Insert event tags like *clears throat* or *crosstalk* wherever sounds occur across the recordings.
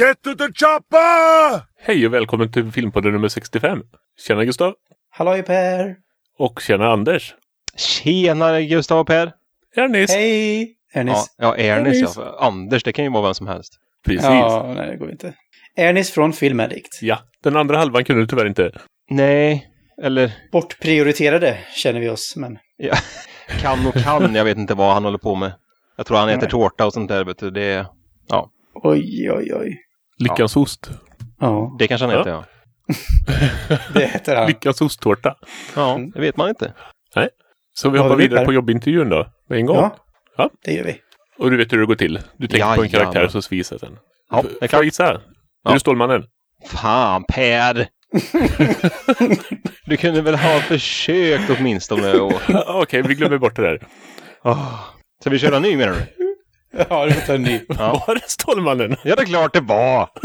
Get to the chopper! Hej och välkommen till Filmpodden nummer 65. Tjena Gustav. Halloj Per! Och tjena Anders. Tjenare Gustav och Per! Ernest. Hej! Ja, Ernest. ja Ernest Ernest. ja. Anders, det kan ju vara vem som helst. Precis. Ja, Ja. nej det går inte. Ernest från Filmaddict. Den andra halvan kunde du tyvärr inte. Nej, eller Bortprioriterade känner vi oss, men... ja, kan och kan. Jag vet inte vad han håller på med. Jag tror han äter tårta och sånt där. Vet du. Det, Oj, oj, oj. Lyckans ost. Ja, det kanske han Ja. äter ja. *laughs* det heter han. Lyckans osttårta. Ja, Mm. det vet man inte. Så vi hoppar har vi, vidare på jobbintervjun då. Med en gång. Ja, Ja. det gör vi. Och du vet hur det går till. Du tänker på en karaktär så svisar den. Ja, det är Får jag gissa? Är Ja. du Stålmannen? Fan Per! *laughs* du kunde väl ha försökt åtminstone. Och... *laughs* Okej, vi glömmer bort det där. Oh. Ska vi köra ny menar du? *laughs* Ja, får ta en ny. Ja. *laughs* Var det Stålmannen? Ja, det är klart det var! *laughs*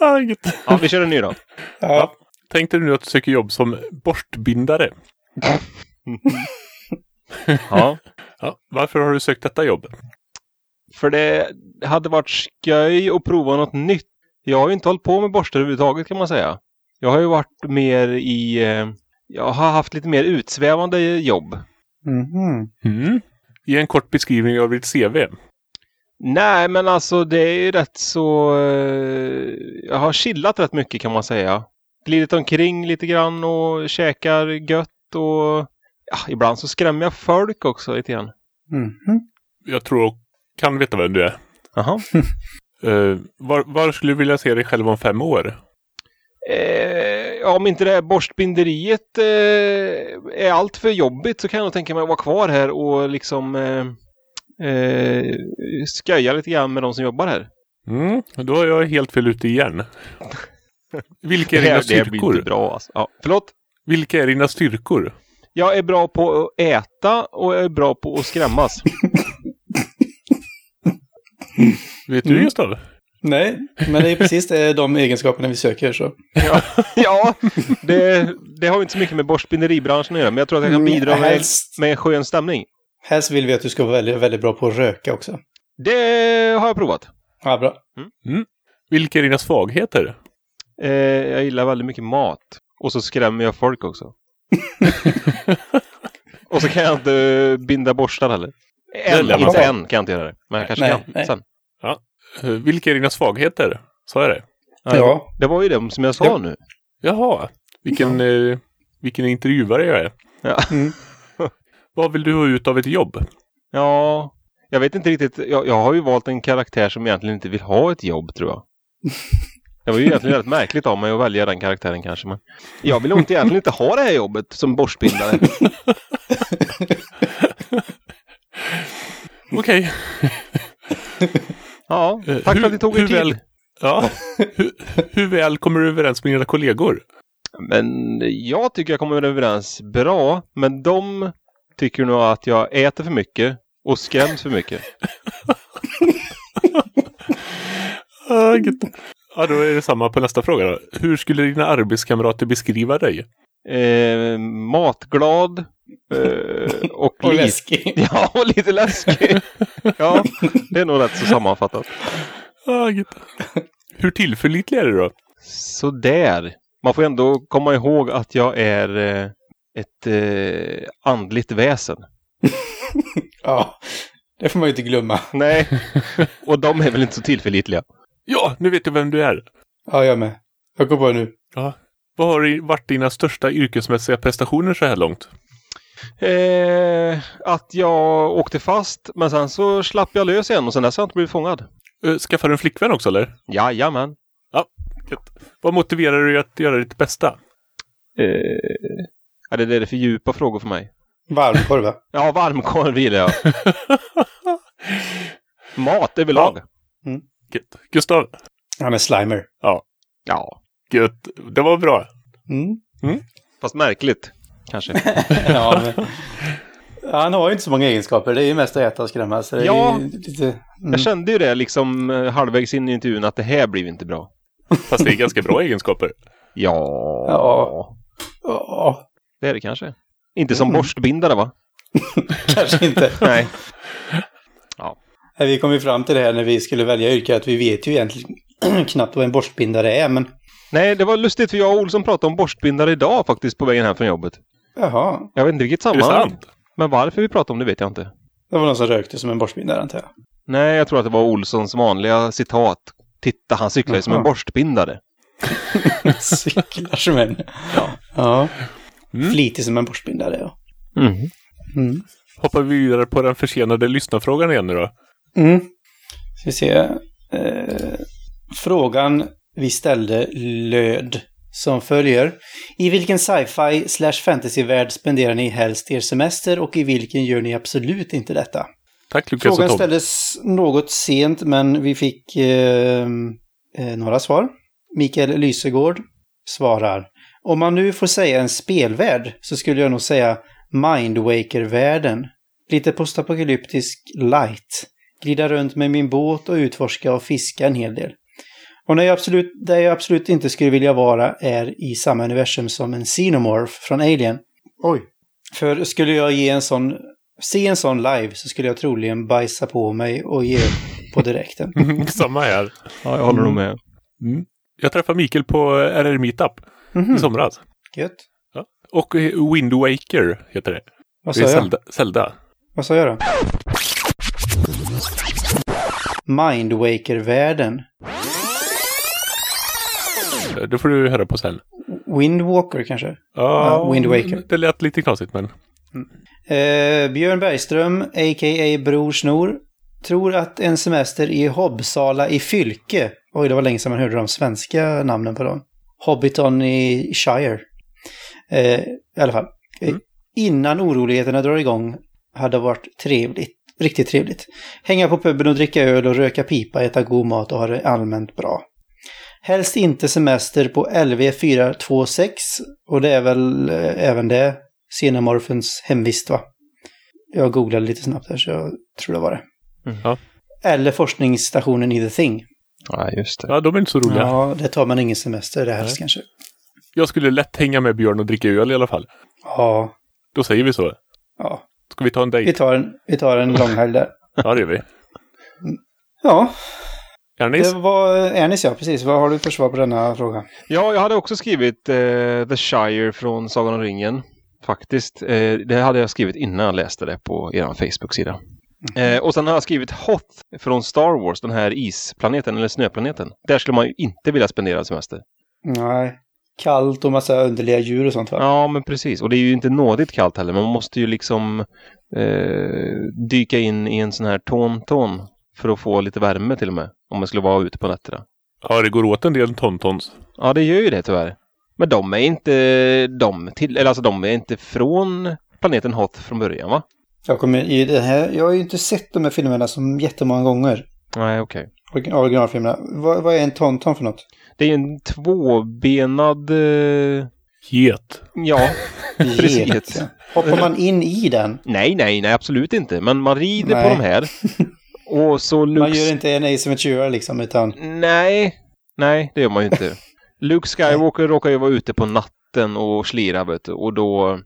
Ah. Ja, vi kör en ny då. Ja, Tänk dig nu att du söker jobb som borstbindare. Ja. Ja. Varför har du sökt detta jobb? För det hade varit sköj att prova något nytt. Jag har ju inte hållit på med borstar överhuvudtaget kan man säga. Jag har ju varit mer i... Eh, jag har haft lite mer utsvävande jobb. Mhm. Mm. Ge en kort beskrivning av ditt CV. Nej, men alltså det är ju rätt så... Eh, jag har chillat rätt mycket kan man säga. Glidit omkring lite grann och käkar gött och... Ja, ibland så skrämmer jag folk också lite grann. Mhm. Jag tror jag kan veta vem du är. Jaha. Uh, *laughs* var, var skulle du vilja se dig själv om fem år? Eh, om inte det här borstbinderiet eh, är allt för jobbigt så kan jag nog tänka mig att vara kvar här och liksom eh, eh, skoja lite grann med de som jobbar här. Mm, då är jag helt fel ute igen. Vilka är dina här- det blir styrkor? inte bra alltså. Ja, förlåt? Vilka är dina styrkor? Jag är bra på att äta och jag är bra på att skrämmas. Vet du Mm. Gustav? Nej, men det är precis det, de egenskaperna vi söker, så... ja, *laughs* ja det, det har ju inte så mycket med borstbinderibranschen att göra, men jag tror att jag kan Mm, bidra med, helst- med en skön stämning. Helst vill vi att du ska vara väldigt, väldigt bra på att röka också. Det har jag provat. Ja, bra. Vilka är dina svagheter? Eh, jag gillar väldigt mycket mat. Och så skrämmer jag folk också. *laughs* och så kan jag inte binda borstar heller. Än, inte än kan jag inte göra det. Men jag kanske Nej, kan nej. sen. Eh, vilka är dina svagheter? Sa jag det? Ja. Det var ju det som jag sa Ja. nu. Jaha, vilken, eh, vilken intervjuare jag är. Ja. Mm. *laughs* Vad vill du ha ut av ett jobb? ja, jag vet inte riktigt. Jag, jag har ju valt en karaktär som egentligen inte vill ha ett jobb tror jag. Det var ju egentligen rätt märkligt av mig att välja den karaktären kanske. Men jag vill inte egentligen inte ha det här jobbet som borstbindare. *laughs* Okej. *laughs* Ja, Eh, tack hur- för att ni tog er tid. väl- Ja. *laughs* hur, hur väl kommer du överens med dina kollegor? Men jag tycker jag kommer överens bra. Men de tycker nog att jag äter för mycket och skräms för mycket. *laughs* Ja, då är det samma på nästa fråga. Då. Hur skulle dina arbetskamrater beskriva dig? Eh, matglad. Eh, och, *laughs* Och lite, läskig. *laughs* Ja, och lite läskig. *laughs* Ja, det är nog rätt så sammanfattat. Ah. Hur tillförlitlig är du då? Så där. Man får ändå komma ihåg att jag är eh, ett eh, andligt väsen. Ja, det får man ju inte glömma. Nej, och de är väl inte så tillförlitliga. Ja, nu vet jag vem du är. Ja, jag med. Jag går på nu. Ja. Vad har varit dina största yrkesmässiga prestationer så här långt? Eh, att jag åkte fast, men sen så slapp jag lös igen och sen dess har jag inte blivit fångad. Uh, skaffade du en flickvän också eller? Jajamän. Gött. Vad motiverar dig att göra ditt bästa? Eh, ja, det är för djupa frågor för mig. Varmkorv, va? *laughs* Ja, varmkorv gillar jag. *laughs* Mat överlag. Gött. Gustav? Han är slimer. Ja, Gött. Det var bra. Mm. fast märkligt. Kanske. *laughs* ja, men... Ja, han har ju inte så många egenskaper. Det är ju mest att äta och skrämmas. så det är Ja. Lite... Mm. Jag kände ju det liksom eh, halvvägs in i intervjun att det här blir inte bra. Fast det är ganska bra egenskaper. Ja, Ja. Ja, det är det kanske. Inte som Mm. borstbindare va? *laughs* kanske inte. *laughs* Nej. Vi kom ju fram till det här när vi skulle välja yrke att vi vet ju egentligen *clears throat* knappt vad en borstbindare är, men Nej, det var lustigt för jag och Olsson pratade om borstbindare idag faktiskt på vägen hem från jobbet. jaha. Jag vet inte vilket sammanhang. Men varför vi pratade om det vet jag inte. Det var någon som rökte som en borstbindare antar jag. Nej, jag tror att det var Olssons vanliga citat. Titta, han cyklar ju som en borstbindare. *laughs* Cyklar som en. Ja. Ja. Mm. Flitig som en borstbindare, ja. Mm. Mm. Hoppar vi vidare på den försenade lyssnarfrågan igen nu då. Mm. Ska vi se. Eh, frågan vi ställde löd som följer. I vilken sci-fi slash fantasy-värld spenderar ni helst er semester och i vilken gör ni absolut inte detta? Tack Lukas Frågan ställdes något sent men vi fick eh, eh, några svar. Mikael Lysegård svarar. Om man nu får säga en spelvärld så skulle jag nog säga Mindwaker-världen. Lite postapokalyptisk light. Glida runt med min båt och utforska och fiska en hel del. Och när jag absolut, där jag absolut inte skulle vilja vara är i samma universum som en Xenomorph från Alien. Oj. För skulle jag ge en sån, se en sån live så skulle jag troligen bajsa på mig och ge upp på direkten. *laughs* Samma här. Ja, jag håller nog med. Mm. Jag träffade Mikael på RR Meetup Mhm, i somras. Gött. Och eh, Wind Waker heter det. Vad Det sa är jag? Zelda. Zelda. Vad sa jag då? Mindwaker-världen. Det får du höra på sen. Windwalker kanske? Ja, Ja, Wind Waker. Det lät lite knasigt men. Eh, Björn Bergström, a.k.a. Bror Snor, tror att en semester i Hobbsala i Fylke. Oj, det var länge sedan man hörde de svenska namnen på dem. Hobbiton i Shire. Eh, I alla fall. Eh, Mm. Innan oroligheterna drar igång hade varit trevligt. Riktigt trevligt. Hänga på puben och dricka öl och röka pipa, äta god mat och ha det allmänt bra. Helst inte semester på LV426 och det är väl eh, även det Xenomorphens hemvist va? Jag googlade lite snabbt här så jag tror det var det. Mm. Ja. Eller forskningsstationen i The Thing. Ja, just det. Ja, de är inte så roliga. Ja, det tar man ingen semester det helst kanske. Jag skulle lätt hänga med Björn och dricka öl i alla fall. Ja, Då säger vi så. ja. Ska vi ta en Vi dejt? tar en, vi tar en lång helg där. Ja, det gör vi. Ja, Ernis? det var Ernest ja, precis. Vad har du för svar på denna fråga? Ja, jag hade också skrivit eh, The Shire från Sagan om ringen. Faktiskt. Eh, det hade jag skrivit innan jag läste det på er Facebook-sida. Eh, och sen har jag skrivit Hoth från Star Wars, den här isplaneten eller snöplaneten. Där skulle man ju inte vilja spendera semester. Nej. Kallt och massa underliga djur och sånt va? Ja, men precis. Och det är ju inte nådigt kallt heller. Man måste ju liksom eh, dyka in i en sån här ton-ton för att få lite värme till och med. Om man skulle vara ute på nätterna. Ja, det går åt en del tontons. Ja, det gör ju det tyvärr. Men de är inte, de till, eller alltså de är inte från planeten Hoth från början va? Jag, kommer i det här, jag har ju inte sett de här filmerna som jättemånga gånger. Nej, okej. Origin- Originalfilmerna. Vad, vad är en tonton för något? Det är en tvåbenad... Eh, Get. ja, *laughs* Precis. Hoppar man in i den? nej, nej, nej, absolut inte. Men man rider Nej. på de här. *laughs* Och så Luke... Man gör inte en Ace Ventura liksom, utan... Nej, nej, det gör man ju inte. *laughs* Luke Skywalker råkar ju vara ute på natten och slira, vet du. Och då...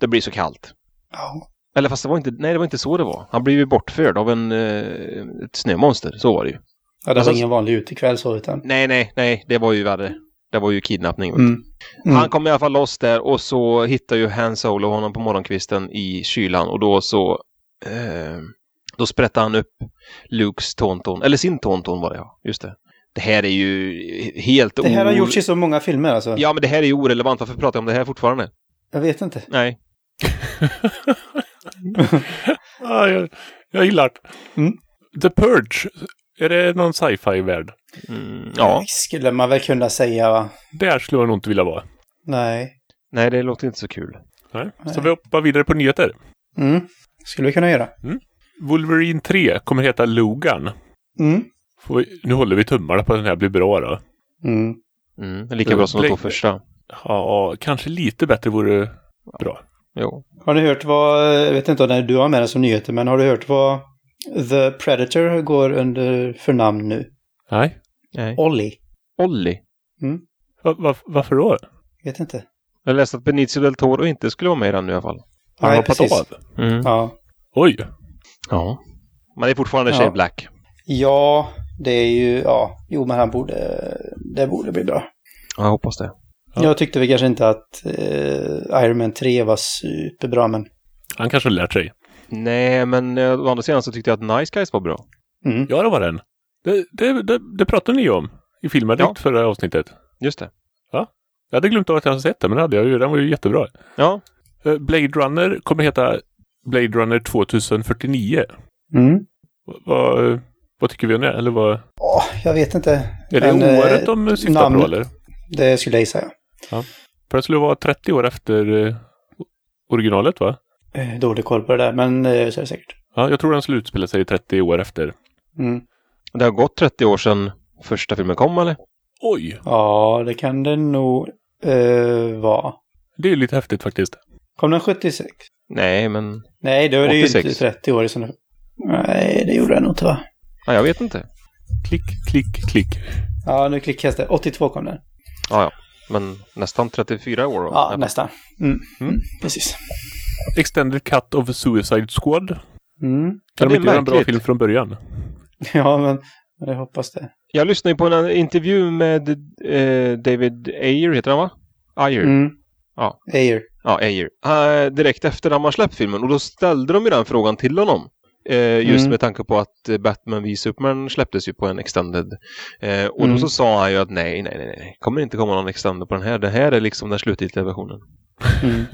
Det blir så kallt. Ja. Eller fast det var inte, nej det var inte så det var. Han blev ju bortförd av en, eh, ett snömonster, så var det ju. Ja, det var Alltså- ingen vanlig utekväll så, utan... Nej, nej, nej, det var ju värre. Det var ju kidnappning. Mm. Mm. Han kom i alla fall loss där och så hittar ju Han Solo honom på morgonkvisten i kylan och då så eh, då sprättade han upp Lukes tonton, eller sin tonton var det ja, just det. Det här är ju helt Det här har gjorts i så många filmer alltså. Ja, men det här är ju orelevant. Varför pratar jag om det här fortfarande? Jag vet inte. Nej. *laughs* Ja, jag, jag gillar det. Mm. The Purge. Är det någon sci-fi-värld? Mm, ja. Skulle man väl kunna säga, va? Där skulle jag nog inte vilja vara. Nej. Nej, det låter inte så kul. Nej. Nej. Så vi hoppar vidare på nyheter. Mm. Skulle vi kunna göra. Wolverine 3 kommer heta Logan. Mm. Får vi, nu håller vi tummarna på att den här blir bra då. Mm. Mm, lika bra som de två första. Ja, kanske lite bättre vore bra. Jo. Har ni hört vad, jag vet inte om du har med det som nyheter, men har du hört vad The Predator går under för namn nu? Nej. Nej. Ollie. Olli. Va, va, varför då? Vet inte. Jag läste att Benicio del Toro inte skulle vara med i den nu i alla fall. Har han Nej, hoppat precis. av? Mm. Ja. Oj! Ja. Men det är fortfarande Ja. Shane Black. Ja, det är ju, ja, jo men han borde, det borde bli bra. Ja, jag hoppas det. Ja. Jag tyckte väl kanske inte att eh, Iron Man 3 var superbra, men Han kanske har lärt sig. Nej, men eh, å andra sidan så tyckte jag att Nice Guys var bra. mm. Ja, det var den. Det, det, det, det pratade ni om i filmaddikt Ja. förra avsnittet. Just det. Jag hade glömt av att jag hade sett den, men det hade jag ju. Den var ju jättebra. Ja, Eh, Blade Runner kommer heta Blade Runner 2049. Mm. Vad- Vad, tycker vi om det? Eller vad, Åh, jag vet inte. är det Men, eh, året de syftar namn- på eller? Det skulle jag gissa, ja. För det skulle vara 30 år efter eh, originalet va? Eh, Dålig koll på det där, men eh, så är det säkert. Ja, jag tror den skulle utspela sig 30 år efter. Mm. det har gått 30 år sedan första filmen kom, eller? Oj! Ja, det kan det nog eh, vara. Det är lite häftigt faktiskt. Kom den 76? Nej, men... Nej, då är det ju 86. inte 30 år i sådana Nej, det gjorde den nog inte va? Ja, jag vet inte. Klick, klick, klick. Ja, nu klickades det. 82 kom den. Ja, ja. Men nästan 34 år då. Ja, nästan. Mm. Mm. Mm. Precis. Extended Cut of Suicide Squad. Mm. Kan det de inte göra en bra film från början? Ja, men jag hoppas det. Jag lyssnade ju på en intervju med eh, David Ayer, heter han va? Ayer. Mm. Ja. Ayer. Ja, Ayer. Eh, direkt efter att man släppt filmen. Och då ställde de ju den frågan till honom. Eh, just Mm. med tanke på att eh, Batman v Superman släpptes ju på en extended. Eh, och Mm. då så sa han ju att nej, nej, nej, nej. Kommer inte komma någon extended på den här. Det här är liksom den slutgiltiga versionen. Mm.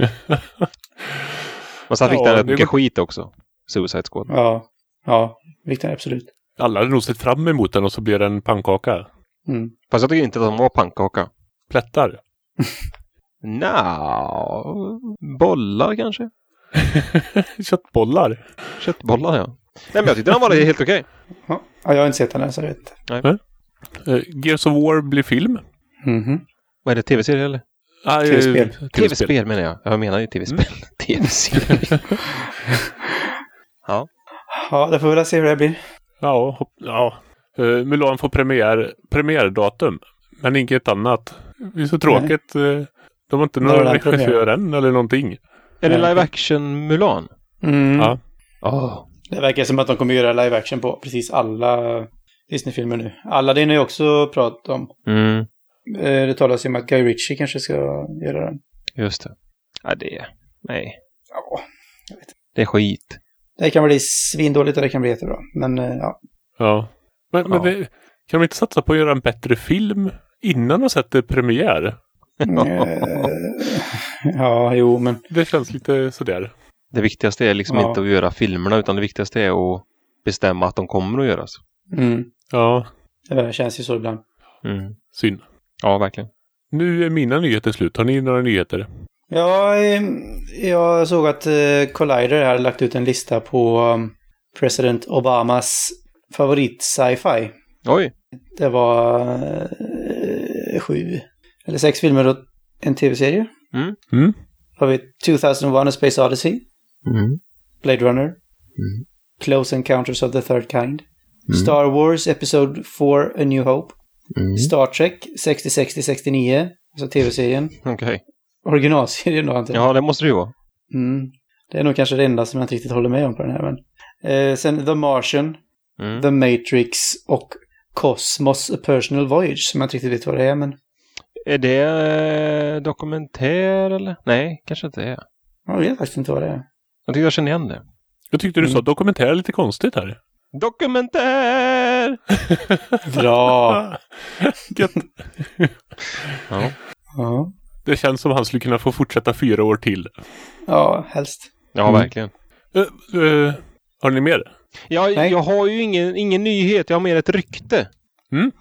Men sen fick Ja, den rätt mycket var- skit också. Suicide Squad. Ja. Ja, viktigt absolut. Alla hade nog sett fram emot den och så blev det en pannkaka. Mm. Fast jag tycker inte att de var pannkaka. Plättar. *laughs* Nja, bollar kanske? *laughs* Köttbollar. Köttbollar ja. Nej men jag tyckte den var helt okej. Ja, jag har inte sett den än så jag vet inte. Eh, Gears of War blir film. Mhm. Vad är det? Tv-serie eller? Ah, eh, TV-spel. TV-spel. Menar jag. Jag menar ju tv-spel. *laughs* Tv-serie. ja. Ja, det får vi väl se hur det blir. Ja, hopp, ja. Uh, Mulan får premiär, premiärdatum. Men inget annat. Det är så tråkigt. eh, de har inte någon regissör än eller någonting. Är det live action Mulan? Mm. Ja. Åh. Det verkar som att de kommer göra live action på precis alla Disney-filmer nu. Alla det är ju också prat om. Mm, Eh, Det talas ju om att Guy Ritchie kanske ska göra den. just det. Ja, det... Nej. Ja, Det är skit. det kan bli svindåligt och det kan bli jättebra. Men eh, ja. Ja. Men, Ja. men det, kan de inte satsa på att göra en bättre film innan de sätter premiär? Eh, *laughs* ja, jo, men Det känns lite sådär. Det viktigaste är liksom Ja. inte att göra filmerna utan det viktigaste är att bestämma att de kommer att göras. mm, Ja, det känns ju så ibland. Mm. synd. Ja, verkligen. Nu är mina nyheter slut. Har ni några nyheter? Ja, jag såg att eh, Collider hade lagt ut en lista på um, president Obamas favorit sci-fi. Oj! Det var eh, sju eller sex filmer och en tv-serie. Mm? Har vi 2001 A Space Odyssey, Mm. Blade Runner, Mm. Close Encounters of the Third Kind, Star Wars Episode 4 A New Hope, Mm. Star Trek 60-60-69, alltså tv-serien. Okej. Originalserien då antar jag. Ja, det måste det ju vara. Mm. Det är nog kanske det enda som jag inte riktigt håller med om på den här. Men. Eh, sen The Martian, Mm. The Matrix och Cosmos A Personal Voyage som jag inte riktigt vet vad det är men Är det eh, dokumentär eller? Nej, kanske inte är. jag vet faktiskt inte vad det är. Jag tycker jag känner igen det. Jag tyckte du Mm. sa dokumentär lite konstigt här. Dokumentär! *laughs* Bra! Gött. *laughs* Ja. ja. Det känns som han skulle kunna få fortsätta fyra år till. ja, helst. Ja, Mm. verkligen. Eh, eh, har ni mer? Jag, Nej. jag har ju ingen, ingen nyhet, jag har mer ett rykte.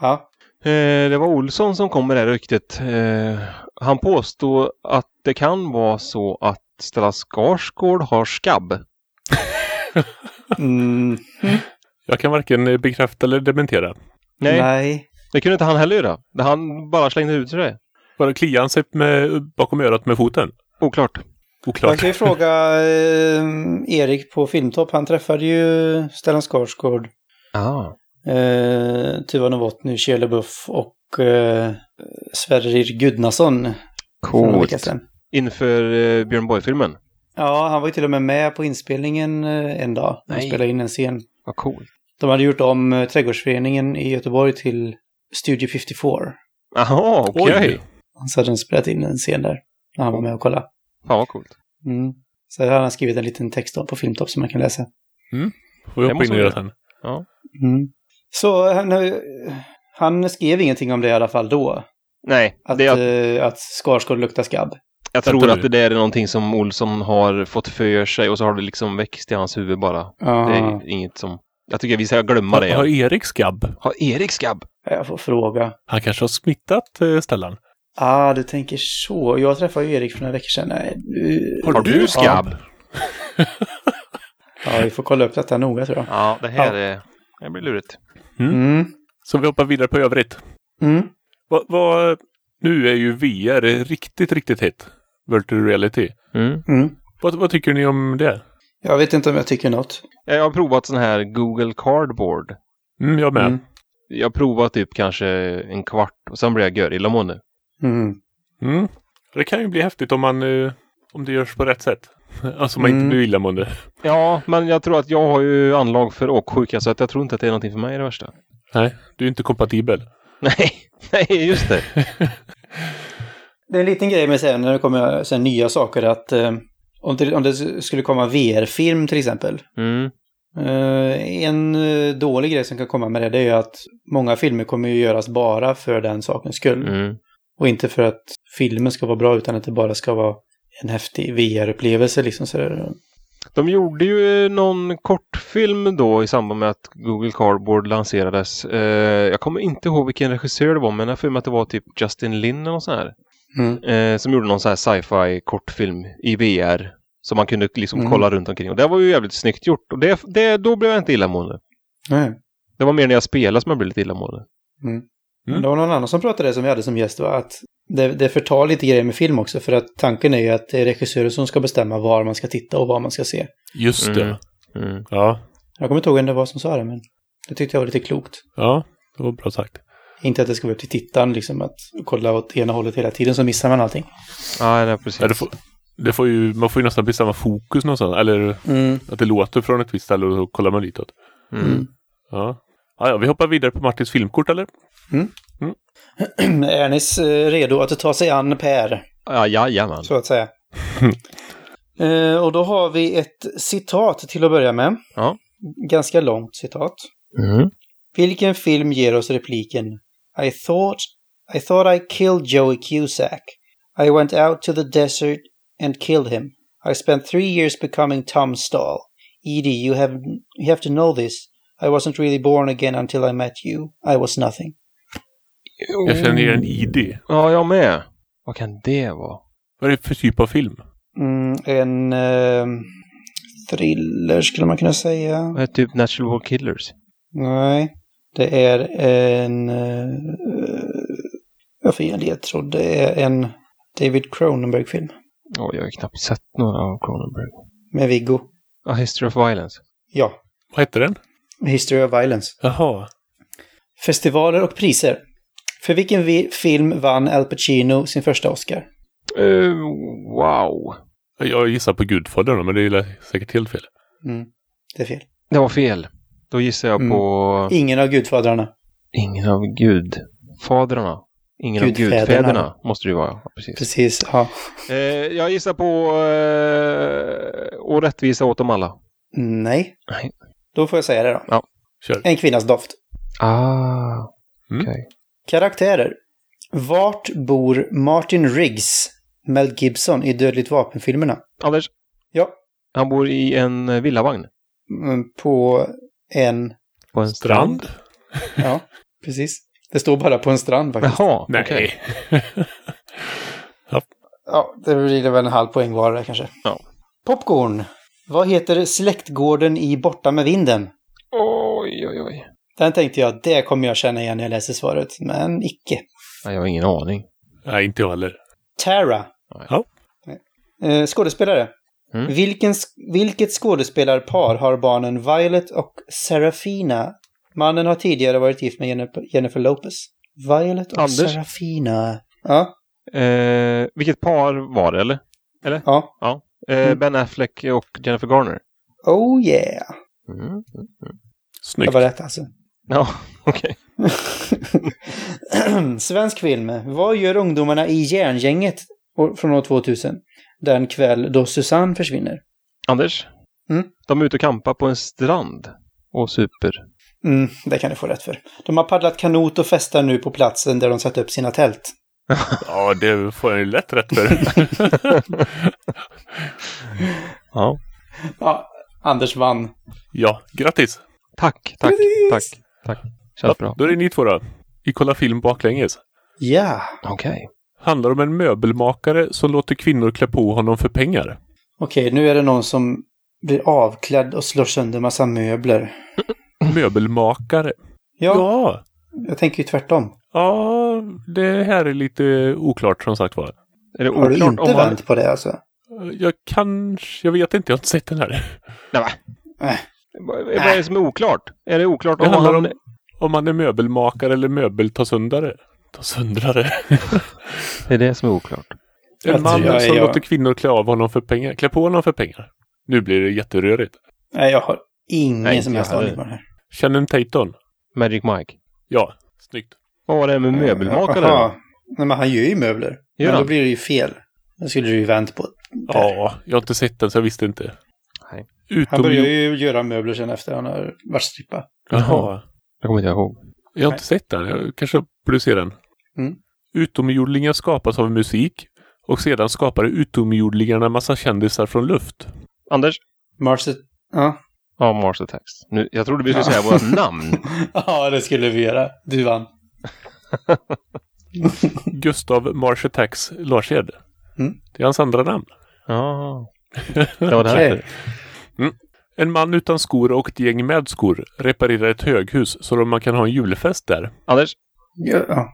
Ja. Eh, det var Olsson som kom med det här ryktet. Eh, han påstod att det kan vara så att Stella Skarsgård har skabb. Mm, Jag kan varken bekräfta eller dementera. Nej, nej. det kunde inte han heller göra. Han bara slängde ut sig. Bara kliade han sig med, bakom örat med foten? Oklart. Jag Oklart. kan ju fråga eh, Erik på Filmtopp. Han träffade ju Stellan Skarsgård, Ah. Eh, Tuva Novotny, Shia LaBeouf och eh, Sverrir Gudnason Coolt. Inför eh, Björn Borg-filmen. Ja, han var ju till och med med på inspelningen eh, en dag. Han Nej. spelade in en scen. Vad coolt. De hade gjort om eh, Trädgårdsföreningen i Göteborg till Studio 54. Jaha, okej. Oj. Så hade de spelat in en scen där. När han var med och kollade. Fan vad coolt. Mm. Så här har han skrivit en liten text på Filmtopp som man kan läsa. Får vi hoppa in det göra. sen. Mm. Så han, eh, han skrev ingenting om det i alla fall då. Nej, Att, det, jag, eh, att Skarsgård luktar skabb. jag tror att det där är någonting som Olsson har fått för sig och så har det liksom växt i hans huvud bara. Ja, Det är inget som... Jag tycker vi ska glömma det. Har, har igen. Erik skabb? Har Erik skabb? jag får fråga. Han kanske har smittat eh, Stellan? Ah, du tänker så. Jag träffade ju Erik för några veckor sedan. Nej, du... Har du skabb? *laughs* Ja, vi får kolla upp detta noga tror jag. Ja, det här Ja. är... Det blir lurigt. Mm. Så vi hoppar vidare på övrigt. Mm. Vad, vad, nu är ju VR riktigt, riktigt hett. Virtual reality. Mm. Mm. Vad, vad tycker ni om det? Jag vet inte om jag tycker något. Jag har provat sån här Google Cardboard. Mm, jag med. Mm. Jag har provat typ kanske en kvart och sen blev jag gör illamående. Mm. Mm. Det kan ju bli häftigt om man eh, om det görs på rätt sätt. *laughs* Alltså man Mm. inte blir illamående. Ja, men jag tror att jag har ju anlag för åksjuka så att jag tror inte att det är någonting för mig i det värsta. Nej, du är inte kompatibel. *laughs* Nej, nej just det. *laughs* Det är en liten grej med sen när det kommer sen nya saker att eh, om, det, om det skulle komma VR-film till exempel. Mm. Eh, en eh, dålig grej som kan komma med det, det är ju att många filmer kommer ju göras bara för den sakens skull. Mm. Och inte för att filmen ska vara bra utan att det bara ska vara en häftig VR-upplevelse liksom. Så det, De gjorde ju någon kortfilm då i samband med att Google Cardboard lanserades. Eh, jag kommer inte ihåg vilken regissör det var men jag har att det var typ Justin Lin eller något sånt här. mm. Eh, som gjorde någon sån här sci-fi kortfilm i VR. Som man kunde liksom Mm. kolla runt omkring. Och det var ju jävligt snyggt gjort. Och det, det, då blev jag inte illamående. Nej. Det var mer när jag spelade som jag blev lite illamående. Mm. Det var någon annan som pratade som vi hade som gäst, va? att det, det förtar lite grejer med film också. För att tanken är ju att det är regissören som ska bestämma var man ska titta och vad man ska se. Just Mm. det. Mm. Ja. Jag kommer inte ihåg vem det var som sa det, men det tyckte jag var lite klokt. ja, det var bra sagt. Inte att det ska vara upp till tittaren, liksom att kolla åt ena hållet hela tiden så missar man allting. Ja, nej, precis. Ja, det får, det får ju, man får ju nästan bestämma fokus någonstans. Eller Mm. att det låter från ett visst ställe och så kollar man ditåt. Mm. Ja. Ja, ja, vi hoppar vidare på Martins filmkort eller? *clears throat* är ni eh, redo att ta sig an Per, Ja, jajamän. så att säga? *laughs* eh, och då har vi ett citat till att börja med. Ja. Ganska långt citat. Mm. Vilken film ger oss repliken I thought, I thought I killed Joey Cusack. I went out to the desert and killed him. I spent three years becoming Tom Stahl. Edie, you have, you have to know this. I wasn't really born again until I met you. I was nothing. Jag känner igen ID. Ja, jag med. Vad kan det vara? Vad är det för typ av film? Mm, en eh, thriller skulle man kunna säga. Vad är typ Natural Born Killers? Nej, det är en... Uh, jag får ge en ledtråd. Det är en David Cronenberg-film. Oj, jag har knappt sett några av Cronenberg. Med Viggo. A History of Violence. Ja, Vad hette den? History of Violence. Jaha. Festivaler och priser. För vilken vi- film vann Al Pacino sin första Oscar? Eh, wow. Jag gissar på Gudfadern men det är säkert helt fel. Mm, det är fel. Det var fel. Då gissar jag Mm. på Ingen av Gudfadrarna. ingen av gudfadrarna. Ingen Gudfäderna. av gudfäderna måste det ju vara. Ja, precis. Precis, ja. Eh, jag gissar på eh, och rättvisa åt dem alla. Nej. Nej. Då får jag säga det då. Kör. En kvinnas doft. Ah, Mm. okej. Karaktärer. Vart bor Martin Riggs, Mel Gibson, i Dödligt vapen-filmerna? Anders, Ja, han bor i en eh, villavagn. mm, på en... På en strand. Strand? Ja, precis. Det står bara på en strand faktiskt. Jaha, *laughs* Nej. okej. Ja, det blir väl en halv poäng var det kanske. Ja. Popcorn. Vad heter släktgården i Borta med vinden? Oj, oj, oj. Den tänkte jag, det kommer jag känna igen när jag läser svaret. Men icke. Nej, jag har ingen aning. Nej, inte jag heller. Tara. Ja. Eh, skådespelare. Mm. Vilken, vilket skådespelarpar har barnen Violet och Serafina? Mannen har tidigare varit gift med Jennifer, Jennifer Lopez. Violet och Anders? Serafina. Ja, Eh, vilket par var det, eller? ja. Eh, Mm. Ben Affleck och Jennifer Garner. Oh yeah. Mm. Snyggt. var rätt alltså. Ja, okej. *laughs* Svensk film. Vad gör ungdomarna i Järngänget från år 2000? Den kväll då Susanne försvinner. Anders? Mm? De är ute och campar på en strand och super. Mm, det kan du få rätt för. De har paddlat kanot och festar nu på platsen där de satt upp sina tält. *laughs* Ja, det får jag ju lätt rätt för. *laughs* Ja. Ja, Anders vann. ja, grattis! Tack, tack, Grattis! tack, tack. Känns bra. Då är det ni två då. Vi kollar film baklänges. Ja. Okej. Handlar om en möbelmakare som låter kvinnor klä på honom för pengar. Okej, nu är det någon som blir avklädd och slår sönder massa möbler. Möbelmakare. Ja, Ja. jag tänker ju tvärtom. Ja, det här är lite oklart som sagt var. Är det Har du inte om han... vänt på det alltså? Jag kanske, jag vet inte, jag har inte sett den här. Nej, va? Nej. Vad är det som är oklart? Är det oklart Det om handlar han... om om man är möbelmakare eller möbeltasundare. Tasundrare. Det är det som är oklart. En man jag- som jag- låter kvinnor klä av honom för pengar. Klä på honom för pengar. Nu blir det jätterörigt. Nej, jag har ingen Nej, som helst aning vad det här. Channing Tatum. Magic Mike. Ja, snyggt. Vad var det med möbelmakare? Jaha. Nej, men han gör ju möbler. Gör men då han? blir det ju fel. Då skulle du ju vänt på. Ja, jag har inte sett den så jag visste inte. Nej. Han Utom... börjar ju göra möbler sen efter han har varit strippa. Jaha. Jag kommer inte ihåg. Jag har inte sett den. Jag kanske borde se den. Mm. Utomjordingar skapas av musik och sedan skapar utomjordingarna massa kändisar från luft. Anders? Mars... Ja. Ja, Mars Attacks. Nu, jag trodde vi skulle säga vårt *laughs* namn. ja, det skulle vi göra. Du vann. *laughs* Gustav Mars Attacks Larshed. Mm. Det är hans andra namn. Ja. Det var därför. Okej. En man utan skor och ett gäng med skor reparerar ett höghus så att man kan ha en julfest där. Anders? Ja.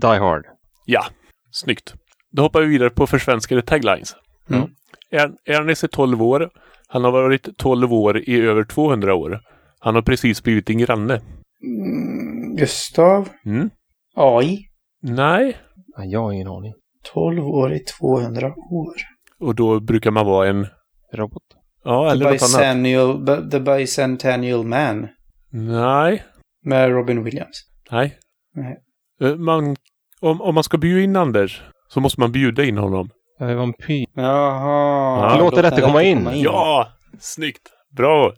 Die Hard. Ja, snyggt. Då hoppar vi vidare på försvenskade taglines. Mm. Er- Ernest är 12 år. Han har varit 12 år i över 200 år. Han har precis blivit en granne. Mm, Gustav. Mm? AI. Nej. Ja, jag har ingen aning. 12 år i 200 år. Och då brukar man vara en... Robot. Ja, The eller något annat. The Bicentennial Man. Nej. Med Robin Williams. Nej. Nej. Eh, Man, om, om man ska bjuda in Anders så måste man bjuda in honom. Jag är vampyr. Jaha. Ja. Låt det rätte komma in. Ja! Snyggt! Bra!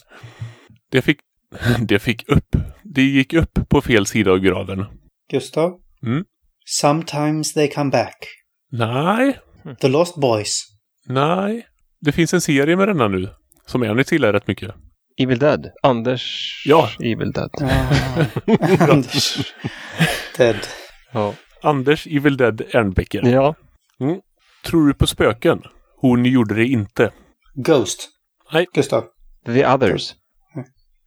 Det fick... *laughs* Det fick upp. Det gick upp på fel sida av graven. Gustav. Mm. Sometimes they come back. Nej. The Lost Boys. Nej. Det finns en serie med denna nu. Som Ernst gillar rätt mycket. Evil Dead. Anders Ja. Evil Dead. Ah. *laughs* Anders. Ted. Ja. Anders Evil Dead Ernbecker. ja. Tror du på spöken? Hon gjorde det inte. Ghost. Nej. Gustav. The Others.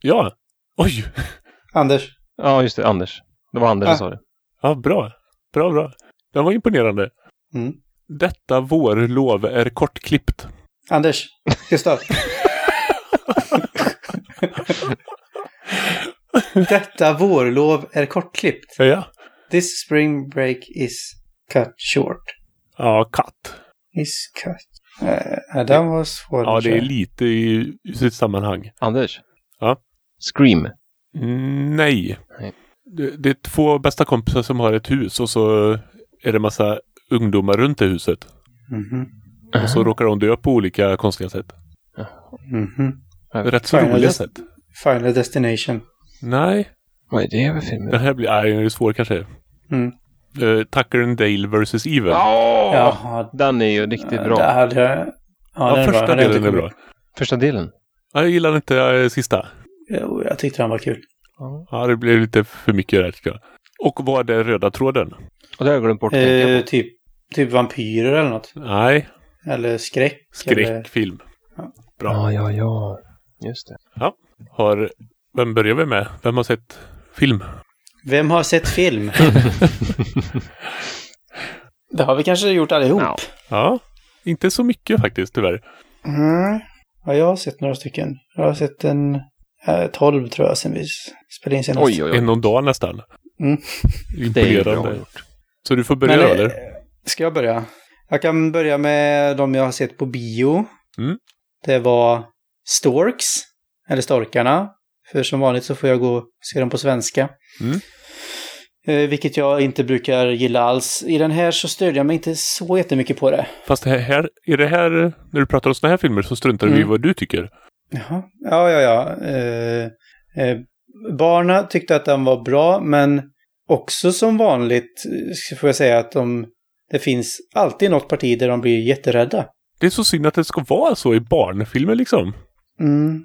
Ja. Oj! Anders. Ja, just det. Anders. Det var Anders Ah. som sa det. Ja, bra. Bra, bra. Den var imponerande. Mm. Detta vårlov är kortklippt. Anders. Gustav. Detta vårlov är kortklippt. Ja. This spring break is cut short. Ja, katt. Is cut. Uh, den var svår. Ja, det är lite i, i sitt sammanhang. Anders. Ja. Scream. Mm, Nej. Nej. Det, det är två bästa kompisar som har ett hus och så är det massa ungdomar runt det huset. Mhm. Och så råkar de dö på olika konstiga sätt. Mhm. Rätt så Final roliga Des- sätt. Final Destination. Nej, Vad är det för film? den här blir nej, den är svår kanske. Mm. Uh, Tucker and Dale vs. Evil. Ja! Jaha. Den är ju riktigt bra. Det hade jag... Ja, Ja, den första den är delen är bra. Första delen. Ja, jag gillar inte uh, sista. Jo, jag tyckte den var kul. Ja, det blev lite för mycket där tycker jag. Och vad är röda tråden? Och det har jag glömt bort Eh, typ, typ vampyrer eller något. Nej, Eller skräck. Eller... skräckfilm. Bra. Ja, ja, ja. Just det. Har, vem börjar vi med? Vem har sett film? Vem har sett film? *laughs* det har vi kanske gjort allihop. Ja. Ja, inte så mycket faktiskt tyvärr. Mm. Ja, jag har sett några stycken. Jag har sett en eh, 12 tror jag sen vi spelade in senast. Oj, oj, oj. En om dagen nästan. Mm. Det är bra Imponerande. gjort. Så du får börja Men, eh, eller? Ska jag börja? Jag kan börja med de jag har sett på bio. Mm. Det var Storks, eller Storkarna, För som vanligt så får jag gå och se dem på svenska. Mm. Eh, vilket jag inte brukar gilla alls. I den här så stödjer jag mig inte så jättemycket på det. Fast här, här, i det här, när du pratar om sådana här filmer så struntar du i Mm. vad du tycker. Jaha. Ja, ja, ja. Eh, eh, barna tyckte att den var bra, men också som vanligt eh, får jag säga att de, det finns alltid något parti där de blir jätterädda. Det är så synd att det ska vara så i barnfilmer liksom. Mm.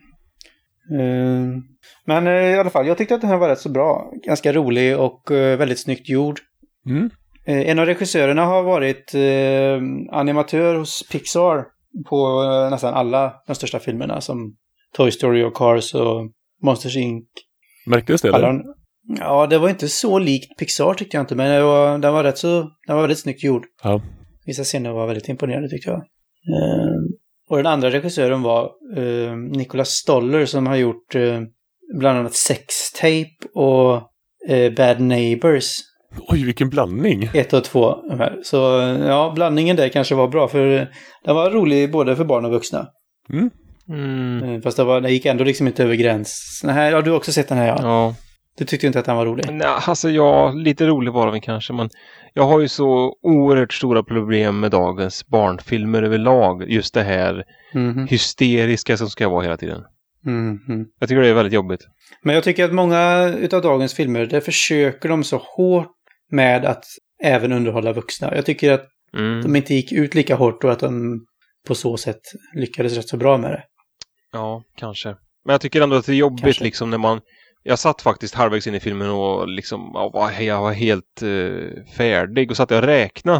Eh, men eh, i alla fall, jag tyckte att den här var rätt så bra. Ganska rolig och eh, väldigt snyggt gjord. Mm. En av regissörerna har varit animatör hos Pixar på nästan alla de största filmerna som Toy Story och Cars och Monsters Inc. Märktes det? Alla Ja, det var inte så likt Pixar tyckte jag inte, men det var, den var rätt så, den var väldigt snyggt gjord. Ja. Vissa scener var väldigt imponerande tyckte jag. Eh, och den andra regissören var eh, Nicholas Stoller som har gjort eh, bland annat Sex Tape och eh, Bad Neighbors Oj, vilken blandning. 1 och 2. Så ja, blandningen där kanske var bra för den var rolig både för barn och vuxna. Mm. Eh, Fast det, var, det gick ändå liksom inte över gräns. Den här, ja, du har också sett den här ja. Ja. Du tyckte inte att den var rolig? Nej, alltså ja, lite rolig var den kanske, men jag har ju så oerhört stora problem med dagens barnfilmer överlag. Just det här Mhm, hysteriska som ska vara hela tiden. mhm. Jag tycker det är väldigt jobbigt. Men jag tycker att många utav dagens filmer, där försöker de så hårt med att även underhålla vuxna. Jag tycker att Mm. de inte gick ut lika hårt och att de på så sätt lyckades rätt så bra med det. Ja, kanske. Men jag tycker ändå att det är jobbigt Kanske. liksom när man... Jag satt faktiskt halvvägs in i filmen och liksom jag var helt eh, färdig och satt och räknade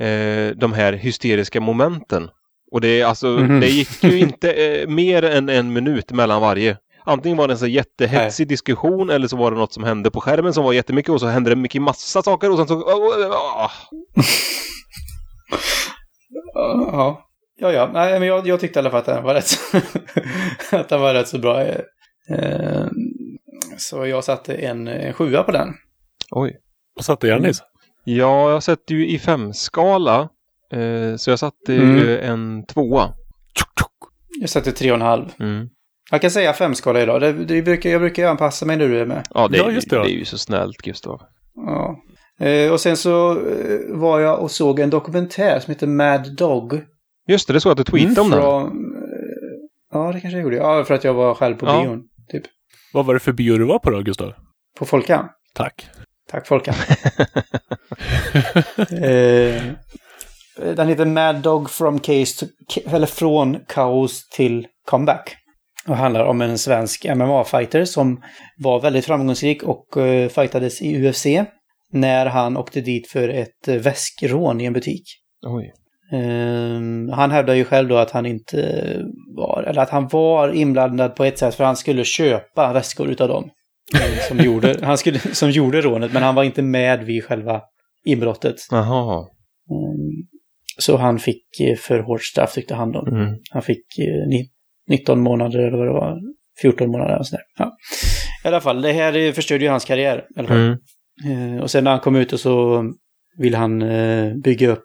eh, de här hysteriska momenten. Och det, alltså, Mhm. det gick ju inte eh, mer än en minut mellan varje. Antingen var det en så jättehetsig diskussion eller så var det något som hände på skärmen som var jättemycket och så hände det mycket massa saker och sen så... ah. Ja, ja, ja. Nej, men jag, jag tyckte i alla fall att den var rätt *laughs* att den var rätt så bra. Så jag satte en, en sjua på den. Oj. Vad satte Jannis? Ja, jag sätter ju i femskala. Eh, så jag satte ju Mm. en tvåa. Jag satte tre och en halv. Mm. Jag kan säga femskala idag. Det, det brukar, jag brukar anpassa mig när du är med. Ja, det, Ja, är, just det, ja. det är ju så snällt Gustav. Ja. Eh, och sen så eh, var jag och såg en dokumentär som heter Mad Dog. Just det, det såg att du tweetade om den. Från, eh, ja, det kanske jag gjorde. Ja, för att jag var själv på Ja. bion. Typ. Vad var det för bio du var på då, Gustav? På Folkan. Tack. Tack Folkan. *laughs* eh, den heter Mad Dog from Case to, eller Från Kaos till Comeback. Och handlar om en svensk MMA-fighter som var väldigt framgångsrik och uh, fightades i UFC. När han åkte dit för ett eh, väskrån i en butik. Oj. Ehm, han hävdar ju själv då att han inte var, eller att han var inblandad på ett sätt för han skulle köpa väskor utav dem. eh, Som *laughs* gjorde, han skulle, som gjorde rånet, men han var inte med vid själva inbrottet. Jaha. Ehm, så han fick eh, för hårt straff tyckte han då. Mm. Han fick eh, ni- 19 månader eller vad det var. 14 månader och sådär. Ja. I alla fall, det här förstörde ju hans karriär. I alla fall. Mm. Eh, och sen när han kom ut och så vill han eh, bygga upp,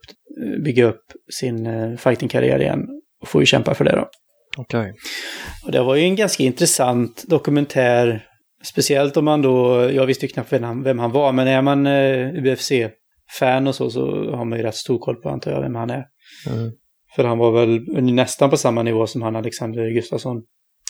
bygga upp sin eh, fightingkarriär igen. Och får ju kämpa för det då. Okej. Och det var ju en ganska intressant dokumentär. Speciellt om man då, jag visste ju knappt vem han, vem han var, men är man eh, UFC-fan och så, så har man ju rätt stor koll på antar jag vem han är. Mm. För han var väl nästan på samma nivå som han Alexander Gustafsson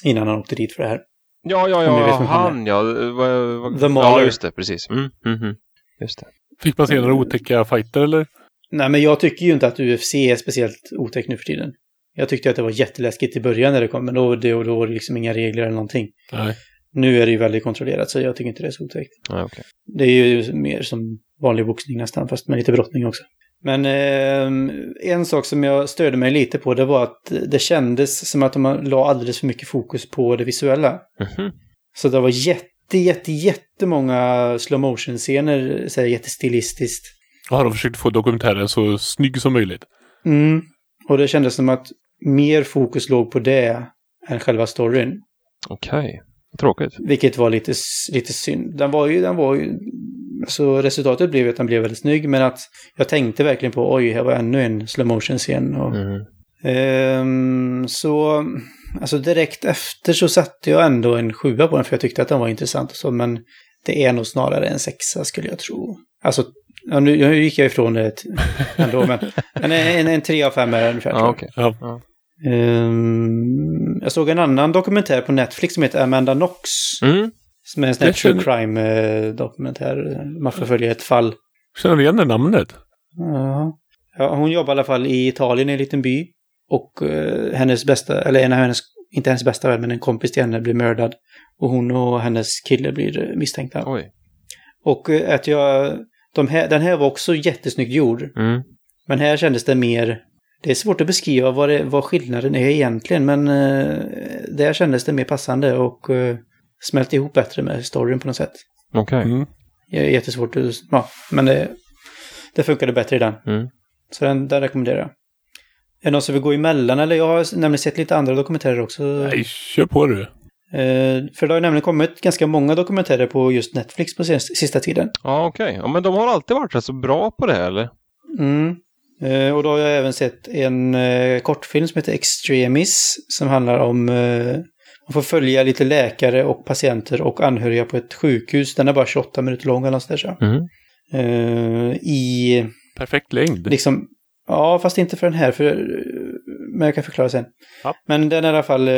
innan han åkte dit för det här. Ja, ja, ja, han han ja. Va, va, The Mauler. Ja, just det, precis. Mm. mhm. Just det. Fick man se några otäcka fighter eller? Nej, men jag tycker ju inte att UFC är speciellt otäck nu för tiden. Jag tyckte att det var jätteläskigt i början när det kom, men då, då, då var det liksom inga regler eller någonting. Nej. Nu är det ju väldigt kontrollerat, så jag tycker inte det är så otäckt. Ja, okej. Det är ju mer som vanlig boxning nästan, fast med lite brottning också. Men eh, en sak som jag störde mig lite på, det var att det kändes som att de la alldeles för mycket fokus på det visuella. Mhm. Så det var jätte, jätte, jättemånga slow motion-scener, så här jättestilistiskt. Och har de försökt få dokumentären så snygg som möjligt? Mm. Och det kändes som att mer fokus låg på det än själva storyn. Okej. Tråkigt. Vilket var lite, lite synd. Den var ju, den var ju... Så resultatet blev att den blev väldigt snygg, men att jag tänkte verkligen på oj, här var ännu en slow motion-scen. Och, Mm. Ehm, så Alltså direkt efter så satte jag ändå en sjua på den för jag tyckte att den var intressant och så, men det är nog snarare en sexa skulle jag tro. Alltså, ja, nu, nu gick jag ifrån det ändå, men, men en, en tre av fem är det ungefär. Ja, jag. okej. Ja. Ehm, jag såg en annan dokumentär på Netflix som heter Amanda Knox. Mm. Som är en sån här true crime-dokumentär. Man förföljer ett fall. Känner du igen det namnet? Ja. Ja, hon jobbar i alla fall i Italien i en liten by. Och eh, hennes bästa, eller en av hennes, inte hennes bästa vän, men en kompis till henne blir mördad. Och hon och hennes kille blir eh, misstänkta. Oj. Och eh, att jag, de här, den här var också jättesnyggt gjord. Mm. Men här kändes det mer, det är svårt att beskriva vad, det, vad skillnaden är egentligen, men eh, där kändes det mer passande och eh, smälte ihop bättre med storyn på något sätt. Okej. Mm. Det är jättesvårt att, ja, men det, det funkade bättre i den. Mm. Så den, den rekommenderar jag. Är det någon som vill gå emellan? Eller jag har nämligen sett lite andra dokumentärer också. Nej, kör på du. Eh, för det har nämligen kommit ganska många dokumentärer på just Netflix på sista, tiden. Ja, okej. Ja, men de har alltid varit rätt så bra på det, eller? Mm. Eh, och då har jag även sett en eh, kortfilm som heter Extremis. Som handlar om... Man får följa lite läkare och patienter och anhöriga på ett sjukhus. Den är bara 28 minuter lång eller något sådär. så. Mm. I Perfekt längd. liksom... Ja, fast inte för den här. För, men jag kan förklara sen. Ja. Men den är i alla fall...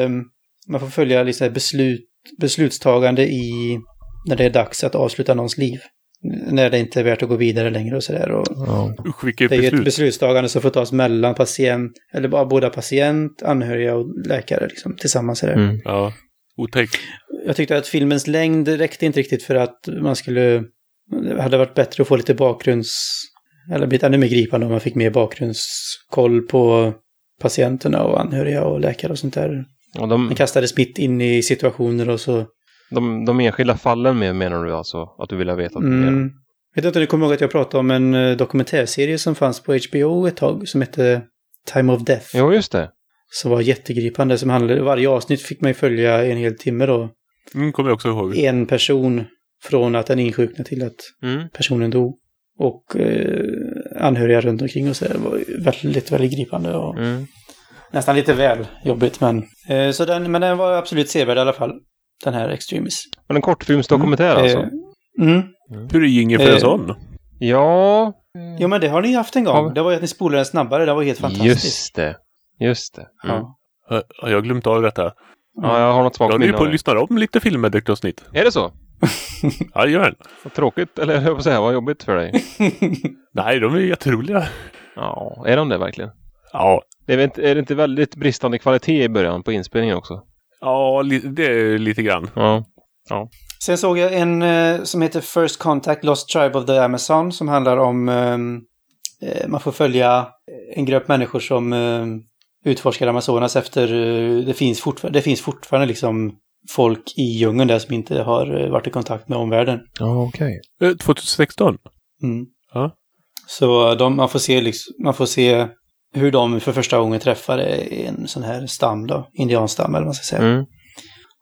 Man får följa liksom beslut, beslutstagande i... När det är dags att avsluta någons liv. När det inte är värt att gå vidare längre och sådär. Och, Ja. Usch, vilket det är ju ett beslut. beslutstagande som får tas mellan patient, eller bara båda patient, anhöriga och läkare liksom, tillsammans. Mm. Ja, otäckt. Jag tyckte att filmens längd räckte inte riktigt för att man skulle... Det hade varit bättre att få lite bakgrunds... Eller blivit ännu mer gripande om man fick mer bakgrundskoll på patienterna och anhöriga och läkare och sånt där. Och de, Man kastades mitt in i situationer och så... de, de enskilda fallen med menar du alltså? Att du vill ha vetat mer? Mm. Vet inte om du kommer ihåg att jag pratade om en eh, dokumentärserie som fanns på HBO ett tag som hette Time of Death. Jo, just det. Som var jättegripande. Som handlade, varje avsnitt fick man följa en hel timme då. Mm, kommer jag också ihåg. En person från att den insjuknade till att Mm. personen dog. Och eh, anhöriga runt omkring och så. Det var väldigt, väldigt gripande och Mm. Nästan lite väl jobbigt. Men, eh, så den, men den var absolut sevärd i alla fall. Den här Extremis. Men en kortfilmsdokumentär alltså? Eh, mm. Hur är ingen för Eh, en sån? Ja, Jo men det har ni haft en gång. Ja. Det var ju att ni spolade den snabbare. Det var helt fantastiskt. just det. Just det. Mm. Ja. Ja. Ja, Jag har glömt av detta. jag har något Jag svagt håller ju minne på av att lyssna om lite filmer direkt och snitt. Är det så? *laughs* Jajamän. Vad tråkigt, eller jag på säga, vad jobbigt för dig. *laughs* Nej, de är jätteroliga. Ja, är de det verkligen? Ja, Det är, inte, är det inte väldigt bristande kvalitet i början på inspelningen också? ja li- det är lite grann. Ja. Sen såg jag en eh, som heter First Contact Lost Tribe of the Amazon som handlar om ehm, eh, man får följa en grupp människor som eh, utforskar Amazonas efter eh, det finns fortfarande, det finns fortfarande liksom folk i djungeln där som inte har eh, varit i kontakt med omvärlden. Ja, okej. Eh, 2016? Mm. Ja. Så de, man, får se liksom, man får se hur de för första gången träffar en sån här stam då, indianstam eller vad man ska säga. Mm.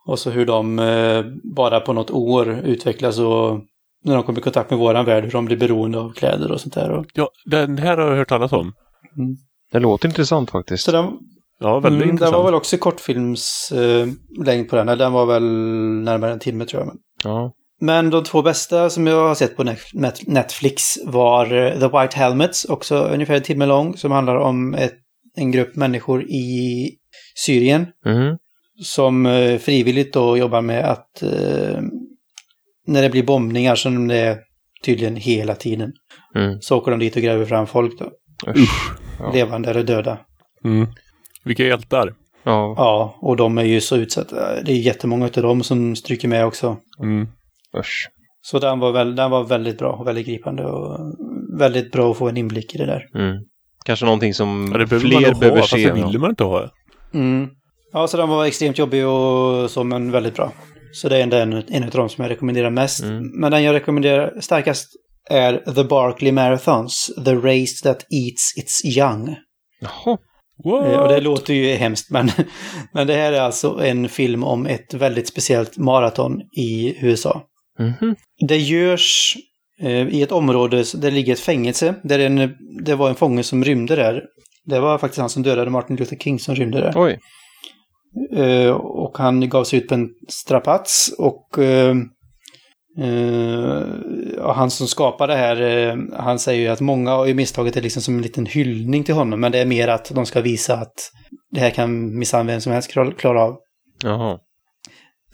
Och så hur de eh, bara på något år utvecklas och när de kommer i kontakt med våran värld, hur de blir beroende av kläder och sånt där. Och, Ja, den här har jag hört talas om. Det låter intressant faktiskt. så den, Ja, väldigt mm, den intressant. var väl också kortfilmslängd eh, längd på den, eller den var väl närmare en timme tror jag. Men, Ja. Men de två bästa som jag har sett på Net- Net- Netflix var eh, The White Helmets, också ungefär en timme lång, som handlar om ett, en grupp människor i Syrien Mm. som eh, frivilligt då jobbar med att eh, när det blir bombningar som det är tydligen hela tiden Mm. så åker de dit och gräver fram folk då. Usch. Ja. Levande eller döda. Mm. Vilka hjältar. Ja. Ja, och de är ju så utsatta. Det är jättemånga av dem som stryker med också. Mm. Usch. Så den var, väl, den var väldigt bra och väldigt gripande och väldigt bra att få en inblick i det där. Mm. Kanske någonting som Ja, det behöver fler man behöver ha, se. det vill man inte ha. Mm. Ja, så den var extremt jobbig och så, men väldigt bra. Så det är en, en av de som jag rekommenderar mest. Mm. Men den jag rekommenderar starkast är The Barkley Marathons, The Race That Eats Its Young. Jaha. What? Eh, Och det låter ju hemskt, men, *laughs* men det här är alltså en film om ett väldigt speciellt maraton i USA. Mhm. Det görs eh, i ett område där det ligger ett fängelse. Där en, det var en fånge som rymde där. Det var faktiskt han som dödade Martin Luther King som rymde där. Oj. Eh, och han gav sig ut på en strapats och eh, eh, han som skapade det här, han säger ju att många har ju misstagit det liksom som en liten hyllning till honom, men det är mer att de ska visa att det här kan minsann vem som helst klara av. Jaha.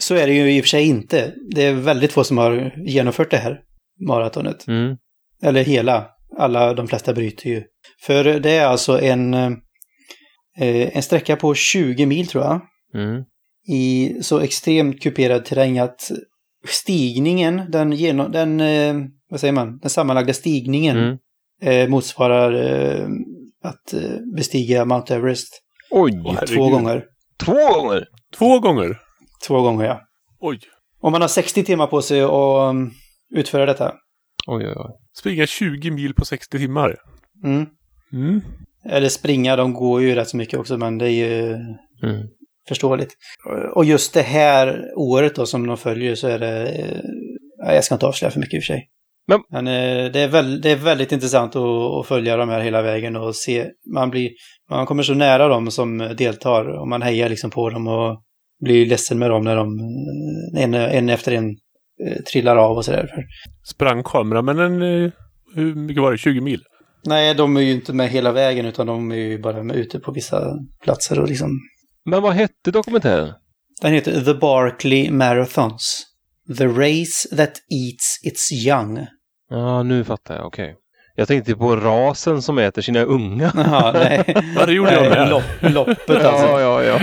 Så är det ju i och för sig inte. Det är väldigt få som har genomfört det här maratonet. Mm. Eller hela. Alla, de flesta bryter ju. För det är alltså en, eh, en sträcka på 20 mil tror jag. Mm. I så extremt kuperad terräng att stigningen, den, genom, den eh, vad säger man, den sammanlagda stigningen Mm. eh, motsvarar eh, att bestiga Mount Everest Oj! Två gånger. Två gånger! Två gånger? Två gånger ja. Oj. Och man har 60 timmar på sig att um, utföra detta. Oj, oj, oj. Springa 20 mil på 60 timmar. Mm. Mm. Eller springa, de går ju rätt så mycket också, men det är ju Mm. förståeligt. Och just det här året då som de följer så är det... eh, Jag ska inte avslöja för mycket i och för sig. Men- eh, det, är väl, det är väldigt intressant att, att följa de här hela vägen och se. Man, blir, man kommer så nära dem som deltar och man hejar liksom på dem och blir ledsen med dem när de en, en efter en eh, trillar av och sådär. Sprang kameramännen, eh, hur mycket var det? 20 mil? Nej, de är ju inte med hela vägen utan de är ju bara med ute på vissa platser och liksom Men vad hette dokumentären? Den heter The Barkley Marathons. The Race That Eats Its Young. Ja, nu fattar jag. Okej. Jag tänkte på rasen som äter sina unga. Jaha, nej. Ja, det gjorde jag Nej, med. lopp, loppet alltså. ja, ja.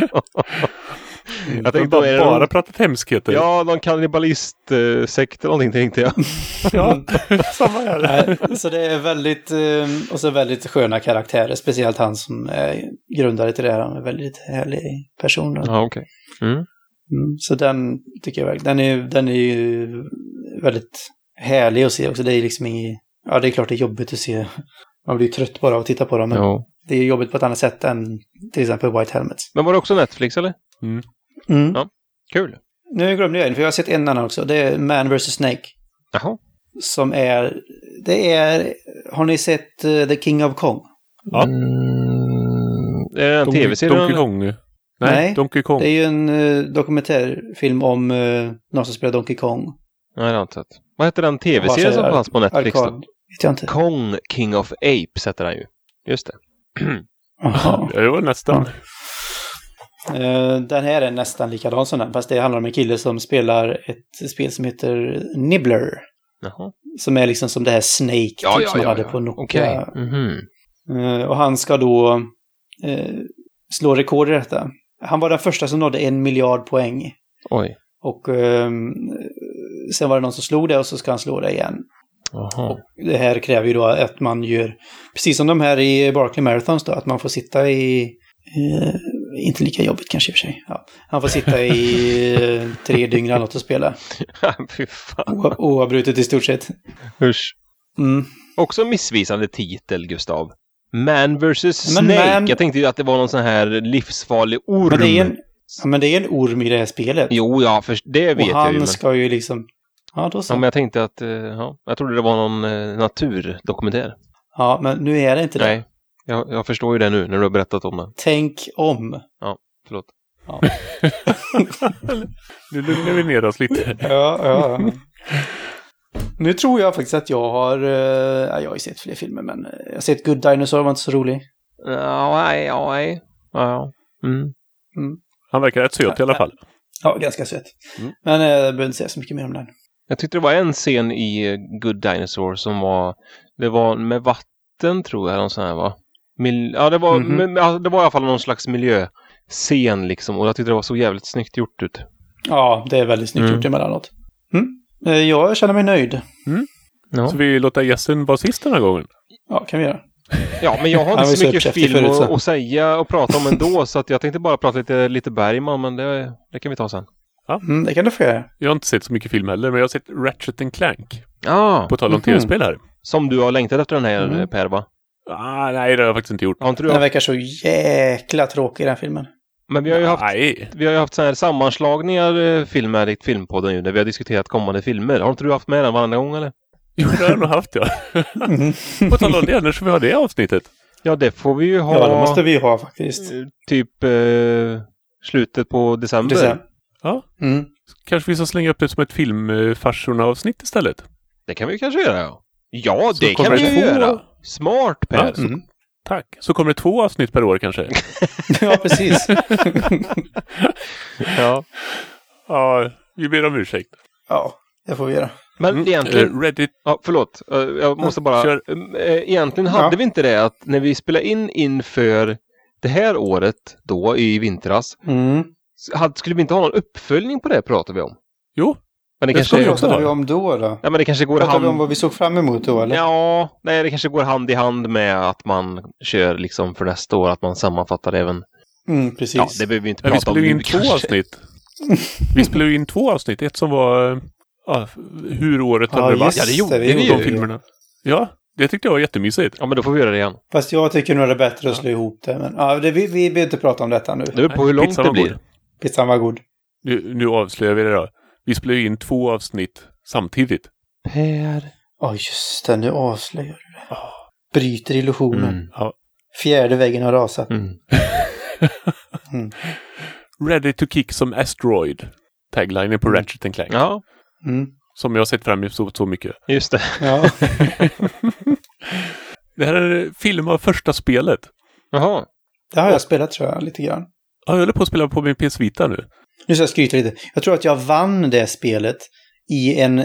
Jag tänkte bara, bara någon, pratat hemskheter. Ja, någon kannibalist-sekt eller någonting tänkte jag. *laughs* ja. *laughs* samma här. Nej, Så det är väldigt, eh, och så väldigt sköna karaktärer. Speciellt han som är grundare till det här. Han är en väldigt härlig person. då. Ja, okej. Mm. Mm, så den tycker jag verkligen, den är, den är ju väldigt härlig att se också. Det är liksom inget, ja det är klart det är jobbigt att se. Man blir ju trött bara av att titta på dem. Men Ja. det är jobbigt på ett annat sätt än till exempel White Helmets. Men var det också Netflix eller? Mm. Ja. Kul. Nu glömde jag en, för jag har sett en annan också. Det är Man vs. Snake. Jaha. Som är, det är, har ni sett eh, The King of Kong? Ja. Mm. Är det en tv-serie? Donkey? Kong. Nej, Nej, Donkey Kong. Det är ju en uh, dokumentärfilm om uh, någon som spelar Donkey Kong. Nej, det har jag inte sett. Vad hette den tv-serien som fanns på Netflix Arkad. då? Vet jag inte. Kong King of Apes heter den ju. Just det. *clears throat* Jaha. Ja, det var nästan. Eh, den här är nästan likadan som den, fast det handlar om en kille som spelar ett spel som heter Nibbler. Jaha. Som är liksom som det här Snake Ja, typ, ja, som ja, man hade ja. på Nokia. Okej. Mhm. Eh, och han ska då eh, slå rekord i detta. Han var den första som nådde en miljard poäng. Oj. Och ehm, sen var det någon som slog det och så ska han slå det igen. Det här kräver ju då att man gör, precis som de här i Barkley Marathons då, att man får sitta i, eh, inte lika jobbigt kanske i och för sig. Ja. Han får sitta i eh, tre dygn eller något och spela. Fy fan. Oavbrutet i stort sett. Usch. Mm. Också missvisande titel, Gustav. Man vs. Snake. man- Jag tänkte ju att det var någon sån här livsfarlig orm. Men det är en, ja, men det är en orm i det här spelet. Jo, ja, för det vet och jag ju. han Men... ska ju liksom, ja då så. Ja, men jag tänkte att, eh, ja, jag trodde det var någon eh, naturdokumentär. Ja, men nu är det inte det. Nej, jag, jag förstår ju det nu när du har berättat om den. Tänk om. Förlåt. Ja, *laughs* Nu lugnar vi ner oss lite. *laughs* ja. ja. Nu tror jag faktiskt att jag har, eh, ja, jag har ju sett fler filmer, men eh, jag har sett Good Dinosaur, var inte så rolig. Ja, nej, ja, nej. Ja, ja. Mm. Han verkar rätt söt i alla fall. Ja, ganska söt. Mm. Men eh, jag behöver inte säga så mycket mer om den. Jag tyckte det var en scen i Good Dinosaur som var, det var med vatten tror jag, någon sån här va? Mil, ja, det var, men, ja, det var i alla fall någon slags miljöscen liksom och jag tyckte det var så jävligt snyggt gjort ut. Ja, det är väldigt snyggt Mm. gjort emellanåt. Mm. Eh, Jag känner mig nöjd. Ja. Så vi låter gästen vara sist den här gången. Ja, kan vi göra. ja, men jag har inte så mycket film förut, så. att, att säga och prata om ändå *laughs* så att jag tänkte bara prata lite, lite Bergman men det, det kan vi ta sen. Mm, det kan du få göra. Jag har inte sett så mycket film heller, men jag har sett Ratchet Clank. Ja, På tal om Mhm. tv-spel här. som du har längtat efter den här Mm. Per va? Ah, nej, det har jag faktiskt inte gjort. Har inte du Den haft, verkar så jäkla tråkig den filmen. men vi har ju haft Nej. Vi har ju haft så här sammanslagningar eh, filmer i Filmpodden ju, där vi har diskuterat kommande filmer. Har inte du haft med den varenda gång eller? Jo, det har jag nog haft ja. Mm. *laughs* På tal om det, när ska vi ha det avsnittet? Ja, det får vi ju ha Ja, det måste vi ha faktiskt. eh, typ eh, slutet på december. December. Ja. Mm. Kanske vi ska slänga upp det som ett filmfarsorna-avsnitt istället. Det kan vi kanske göra, ja. Ja, Så det kan vi två- göra. Smart, Per. Ja, så- Mm. Tack. Så kommer det två avsnitt per år kanske. *laughs* ja, precis. *laughs* Ja. ja, vi ber om ursäkt. ja, det får vi göra. Men Mm, egentligen... eh, Reddit. Ja, förlåt. Eh, Jag måste bara... kör. Eh, Egentligen hade Ja. vi inte det att när vi spelade in inför det här året då i vintras Mm. skulle vi inte ha någon uppföljning på det pratar vi om. Jo, Men det, kanske... ska vi också pratade vi om då? då? Ja, men det kanske går Pratade vi om hand... vad vi såg fram emot då, eller? Ja, nej, det kanske går hand i hand med att man kör liksom för nästa år, att man sammanfattar även... Mm, precis. Ja, det behöver vi inte vi prata om spelade nu in två kanske. avsnitt. Vi spelade in två avsnitt. Ett som var ja, hur året Ja, hade varit. Ja, det gjorde det, vi vi. De filmerna. Ja, det tyckte jag var jättemysigt. Ja, men då får vi göra det igen. Fast jag tycker nog det är bättre att slå ihop det. Men ja, det, vi, vi behöver inte prata om detta nu. Det beror på hur långt Pizzan det blir. god. Pizzan var god. Nu, nu avslöjar vi det då. Vi spelade in två avsnitt samtidigt. Per. Ja, just det. Nu avslöjar du det. Bryter illusionen. Mm. Ja. Fjärde väggen har rasat. Mm. *laughs* Ready to kick some asteroid. Taglinen på Mm. Ratchet and Clank. Ja, Mm. Som jag har sett fram emot så, så mycket. just det. Ja. *laughs* Det här är film av första spelet. Jaha. Det har jag spelat tror jag, lite grann. Ja, Jag håller på att spela på min PS Vita nu. Nu ska jag skryta lite. Jag tror att jag vann det spelet i en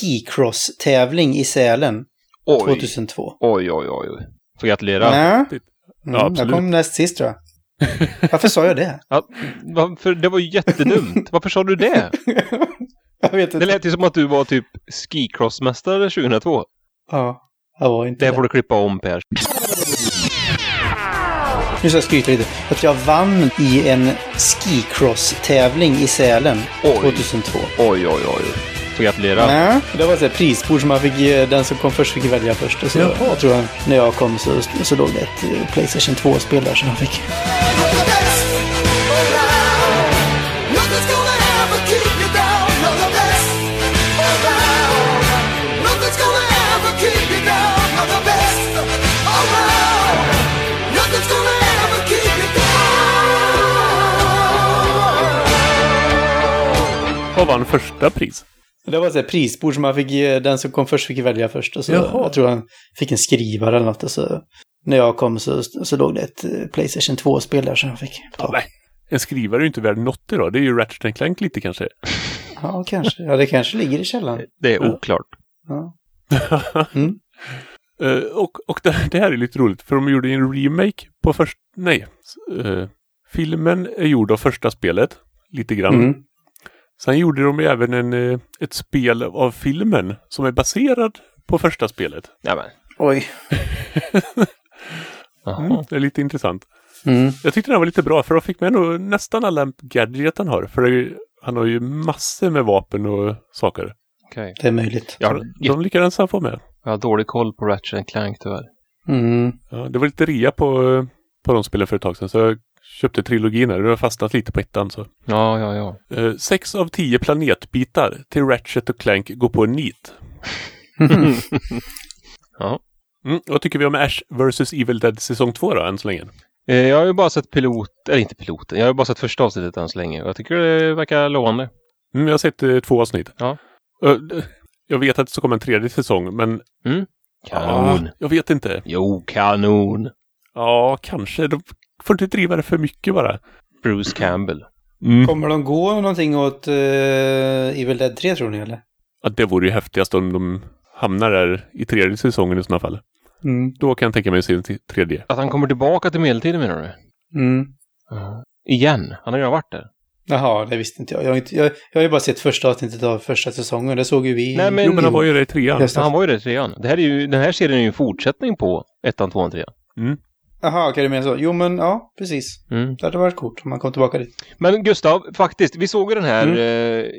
skicross-tävling i Sälen Oj. 2002. Oj, oj, oj. oj. Får gratulera. Nej. Ja, Mm, jag absolut. kom näst sist tror jag. *laughs* Varför sa jag det? Ja, varför, det var ju jättedumt. Varför sa du det? *laughs* jag vet Det inte. lät ju som att du var typ skicrossmästare 2002. Ja, jag var inte Det det. får du klippa om Per. Nu ska jag skryta lite. Att jag vann i en skicross-tävling i Sälen Oj. 2002. Oj, oj, oj. Får gratulera. Nej, det var ett prisbord som man fick, ge- den som kom först fick välja först. Och så, Jaha. jag tror jag, när jag kom så, så låg det ett eh, Playstation 2-spel där som jag fick. Vad vann första pris? Det var ett prisbord som man fick, ge- den som kom först fick välja först. Och så, Jaha. jag tror han fick en skrivare eller något. Och så, när jag kom så, så låg det ett eh, Playstation 2-spel där som jag fick ta. Nej. En skrivare är ju inte värd något idag. Det är ju Ratchet Clank lite kanske. Ja, kanske. Ja, det kanske ligger i källaren. Det är oklart. Ja. *laughs* Mm. Eh, och och det, det här är lite roligt för de gjorde en remake på först... Nej. eh, filmen är gjord av första spelet. Lite grann. Mm. Sen gjorde de även en, eh, ett spel av filmen som är baserad på första spelet. Ja, men. Oj. *laughs* Mm, det är lite intressant. Mm. Jag tyckte den var lite bra för de fick med nog nästan alla gadget han har. För det är han har ju massor med vapen och saker. Okej. Det är möjligt. Har- de lyckades han få med. jag har dålig koll på Ratchet Clank tyvärr. Mm. Ja, det var lite rea på, på de spelen för ett tag sedan. Så jag köpte trilogin här. Det har fastnat lite på ettan. Så. Ja, ja, ja. Eh, sex av tio planetbitar till Ratchet och Clank går på en nit. *laughs* Ja. Mm, vad tycker vi om Ash vs Evil Dead säsong 2 då, än så länge? Eh, Jag har ju bara sett pilot, eller inte piloten, jag har ju bara sett första avsnittet än så länge och jag tycker det verkar lovande. Mm, jag har sett eh, två avsnitt. Ja. Eh, jag vet att det ska komma en tredje säsong, men Kanon. ah, jag vet inte. Jo, kanon. Ja, kanske. De får inte driva det för mycket bara. Bruce Campbell. Mm. Kommer de gå någonting åt uh, Evil Dead 3 tror ni eller? Ja, det vore ju häftigast om de hamnar där i tredje säsongen i sådana fall. Mm. Då kan jag tänka mig att se en tredje. Att han kommer tillbaka till medeltiden menar du? Mm. Igen? Han har ju varit där. Jaha, det visste inte jag. Jag har, inte, jag, jag har ju bara sett första avsnittet av första säsongen. Det såg ju vi. Nej, men- Jo, men han var ju det i trean. Han var ju det i trean. Det här är ju, den här serien är ju en fortsättning på ettan, tvåan, trean. Mm. Jaha, okej du menar så. Jo men ja, precis. Mm. Det hade varit coolt om man kom tillbaka dit. Men Gustav, faktiskt, vi såg ju den här Mm. eh,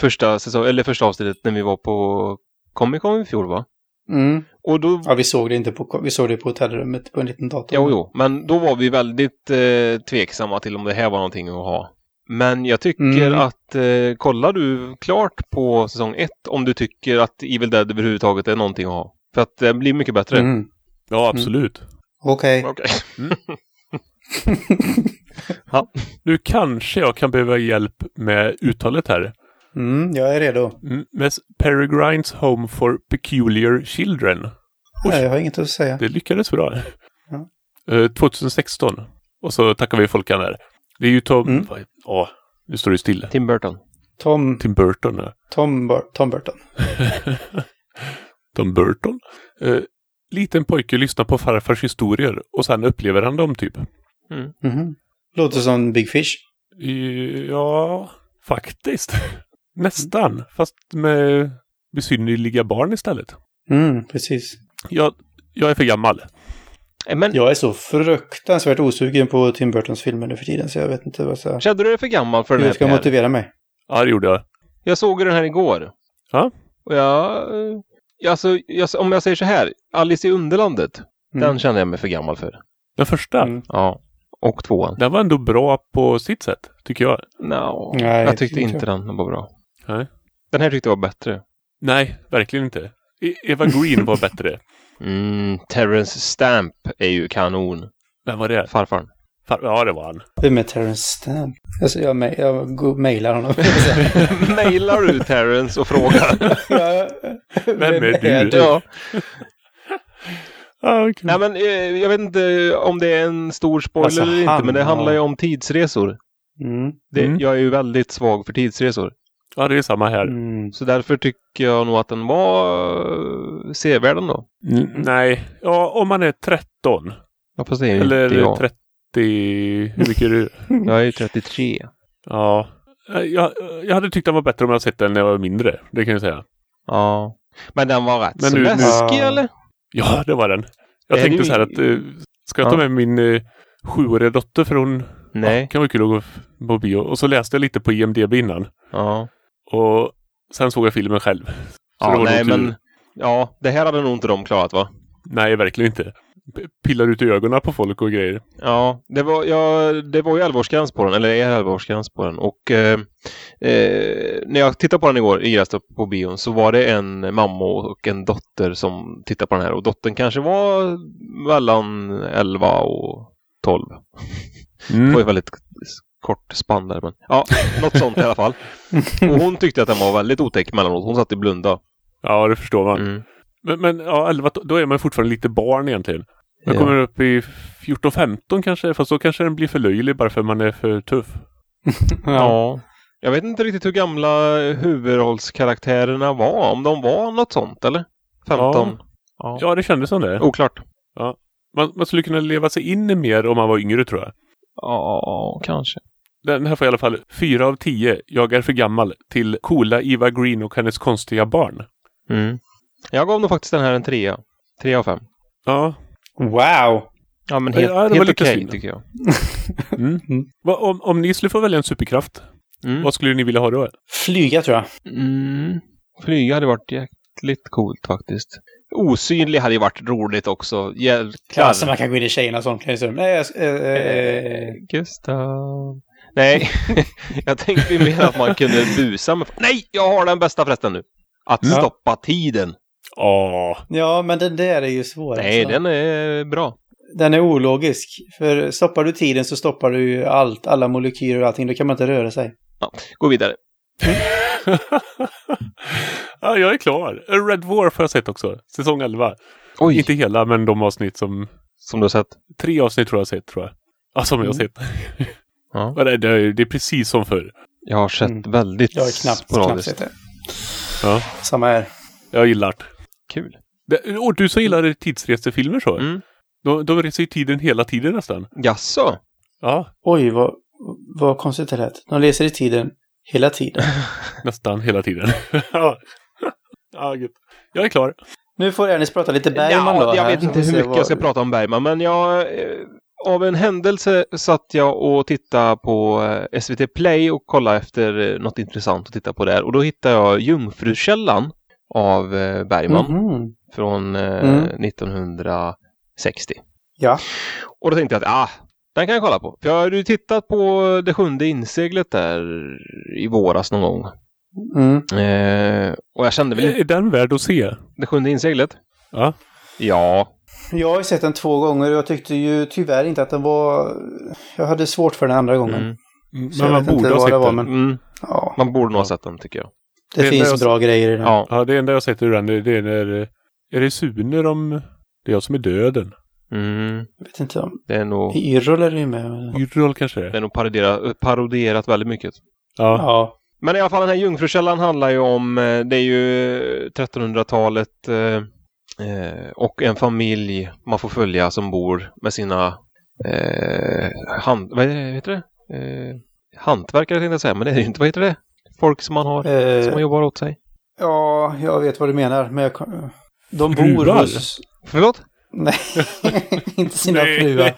första, säsong, eller första avsnittet när vi var på Comic Con i fjol va? Mm. Och då, Ja, vi såg det inte på, vi såg det på hotellrummet på en liten dator. jo, jo, men då var vi väldigt eh, tveksamma till om det här var någonting att ha. Men jag tycker Mm. att, eh, kollar du klart på säsong ett om du tycker att Evil Dead överhuvudtaget är någonting att ha? För att det blir mycket bättre. Mm. Ja, absolut. Okej. Okej. *laughs* *laughs* Nu kanske jag kan behöva hjälp med uttalet här. Mm, jag är redo. Mm, Med Peregrines Home for Peculiar Children. Nej, jag har inget att säga. Det lyckades bra. Ja. Eh, 2016. Och så tackar vi folkan där. Det är ju Tom... Mm. Ja, nu står det still. Tim Burton. Tom, Tim Burton. ja. Tom, Bur- Tom Burton. *laughs* Tom Burton. Eh, liten pojke lyssnar på farfars historier och sen upplever han dem typ. Mhm. Låter som Big Fish. Ja, faktiskt. *laughs* Nästan. Fast med besynnerliga barn istället. Mm, precis. Jag, jag är för gammal. Eh, Men Jag är så fruktansvärt osugen på Tim Burtons filmer nu för tiden så jag vet inte vad jag, kände du dig för gammal för den här jag ska motivera mig. Ja, det gjorde jag. Jag såg den här igår. Ja. Och jag... Alltså, jag, om jag säger så här. Alice i Underlandet. Mm. Den kände jag mig för gammal för. Den första, Mm. Ja. Och tvåan. den var ändå bra på sitt sätt, tycker jag. No. Nej, jag tyckte inte inte den var bra. Nej. Den här tyckte jag var bättre. Nej, verkligen inte. E- Eva Green var bättre. *laughs* Mm, Terrence Stamp är ju kanon. Vem var det? Farfarn. Ja, det var han. Vem är Terrence Stamp? Alltså, jag, ma- jag mailar honom. *laughs* Mailar du Terrence och frågar? *laughs* Ja, Vem är du? ja. *laughs* Ah. Nej men eh, jag vet inte om det är en stor spoiler Alltså, eller inte. han Men det handlar ju om tidsresor. Mm, Det, Mm. Jag är ju väldigt svag för tidsresor. Ja, det är samma här. mm. Så därför tycker jag nog att den var eh, sevärd ändå. Mm, nej, ja, om man är 13. Ja, fast det är ju Eller inte jag. 30... Hur mycket är du? *laughs* Jag är ju 33. Ja. Eh, Jag, jag hade tyckt den var bättre om jag sett den när jag var mindre. Det kan jag säga. Ja. Men den var rätt Men så nu- läskig Ja. eller? Ja, det var den. Jag Är tänkte det så här att eh, ska jag ta Ja. med min eh, sjuåriga dotter för hon ja, Nej. kan vara kul att gå på bio. Och så läste jag lite på IMDB innan. Ja. Och sen såg jag filmen själv. Så Ja, nej men. Ja, det här hade nog inte de klarat va? Nej, verkligen inte. Pillar ut ögonen på folk och grejer. Ja, det var, ja, det var ju 11-årsgräns på den, eller är 11-årsgräns på den. Och eh, eh, när jag tittade på den igår i Grästorp på bion så var det en mamma och en dotter som tittade på den här. Och dottern kanske var mellan 11 och 12. Det var ju Mm. väldigt kort spann där. Men, ja, något sånt i alla fall. Och hon tyckte att den var väldigt otäck mellanåt. Hon satt i blunda. Ja, det förstår man. Mm. Men, men ja, 11, då är man fortfarande lite barn egentligen. Man Ja. kommer upp i 14-15 kanske, fast då kanske den blir för löjlig bara för man är för tuff. *laughs* Ja. Jag vet inte riktigt hur gamla huvudrollskaraktärerna var. Om de var något sånt eller? 15? Ja. Ja, det kändes som det. Oklart. Man, man skulle kunna leva sig in i mer om man var yngre tror jag. Ja, kanske. Den här får i alla fall 4 av 10. Jag är för gammal till coola Eva Green och hennes konstiga barn. Mm. Jag gav nog faktiskt den här en trea. Tre av fem. Ja. Wow! Ja, men Ja, helt, var helt okej synd. tycker jag. *laughs* Mm. Mm. Va, om, om ni skulle få välja en superkraft, Mm. vad skulle ni vilja ha då? Flyga tror jag. Mm. Flyga hade varit jäkligt coolt faktiskt. Osynlig hade ju varit roligt också. Jäklar. Ja, så man kan gå in i tjejernas omklädningsrum. Nej, jag, eh, eh, Gustav. Nej, *laughs* jag tänkte mer att man kunde busa med... Nej, jag har den bästa förresten nu. Att Ja. stoppa tiden. Åh, ja, men den där är ju svår. Nej, alltså. den är bra. den är ologisk. För stoppar du tiden så stoppar du ju allt, alla molekyler och allting. Då kan man inte röra sig. Gå vidare. *laughs* ja, jag är klar. Red Dwarf har jag sett också. Säsong 11. Oj, Inte hela, men de avsnitt som... som du har sett. Tre avsnitt tror jag har sett, tror jag. Ja, som jag har Mm. sett. Ja. *laughs* Det, det, är- det är precis som förr. Jag har sett Mm. väldigt Jag har knappt, knappt sett det. Ja, Samma här. jag gillar det. Kul. det. Och du som gillar tidsresefilmer så. Mm. De, de reser i tiden hela tiden nästan. Jaså? Ja, Oj, vad, vad konstigt det lät. De läser i tiden hela tiden. *laughs* nästan hela tiden. *laughs* ja, ja gött. Jag är klar. Nu får Ernest prata lite Bergman då. jag här, vet inte hur mycket vad- jag ska prata om Bergman, men jag... Eh, av en händelse satt jag och tittade på eh, SVT Play och kollade efter eh, något intressant att titta på där. Och då hittade jag Jungfrukällan av eh, Bergman Mhm. från eh, Mm. 1960. Ja. Och då tänkte jag att ah, den kan jag kolla på. För jag hade ju tittat på det sjunde inseglet där i våras någon gång. Mm. Eh, och jag kände väl Är den värd att se? det sjunde inseglet. Ja. Ja, Jag har ju sett den två gånger och jag tyckte ju tyvärr inte att den var... Jag hade svårt för den andra gången. Mm. Mm, Så Men man borde ha sett det var, den. men- Mm. Ja, Man borde nog ha sett den tycker jag. Det, det finns är- bra grejer i den. Ja. Ja, det enda jag sett ur den det det är när... Är det Sune de... Det är jag som är döden. Mm. Jag vet inte om... Det är nog, Yrrol är det ju med. Yrrol kanske det det är. är nog parodierat, parodierat väldigt mycket. Ja. Ja. Men i alla fall den här Jungfrukällan handlar ju om, eh, det är ju 1300-talet eh, eh, och en familj man får följa som bor med sina eh, hand, vad är det, heter det? Eh, hantverkare tänkte jag säga, men det är ju inte, vad heter det? Folk som man har, som man Eh, jobbar åt sig. ja, jag vet vad du menar. Men jag, de bor Fruar? hos... Förlåt? Nej, *laughs* inte sina Nej. fruar.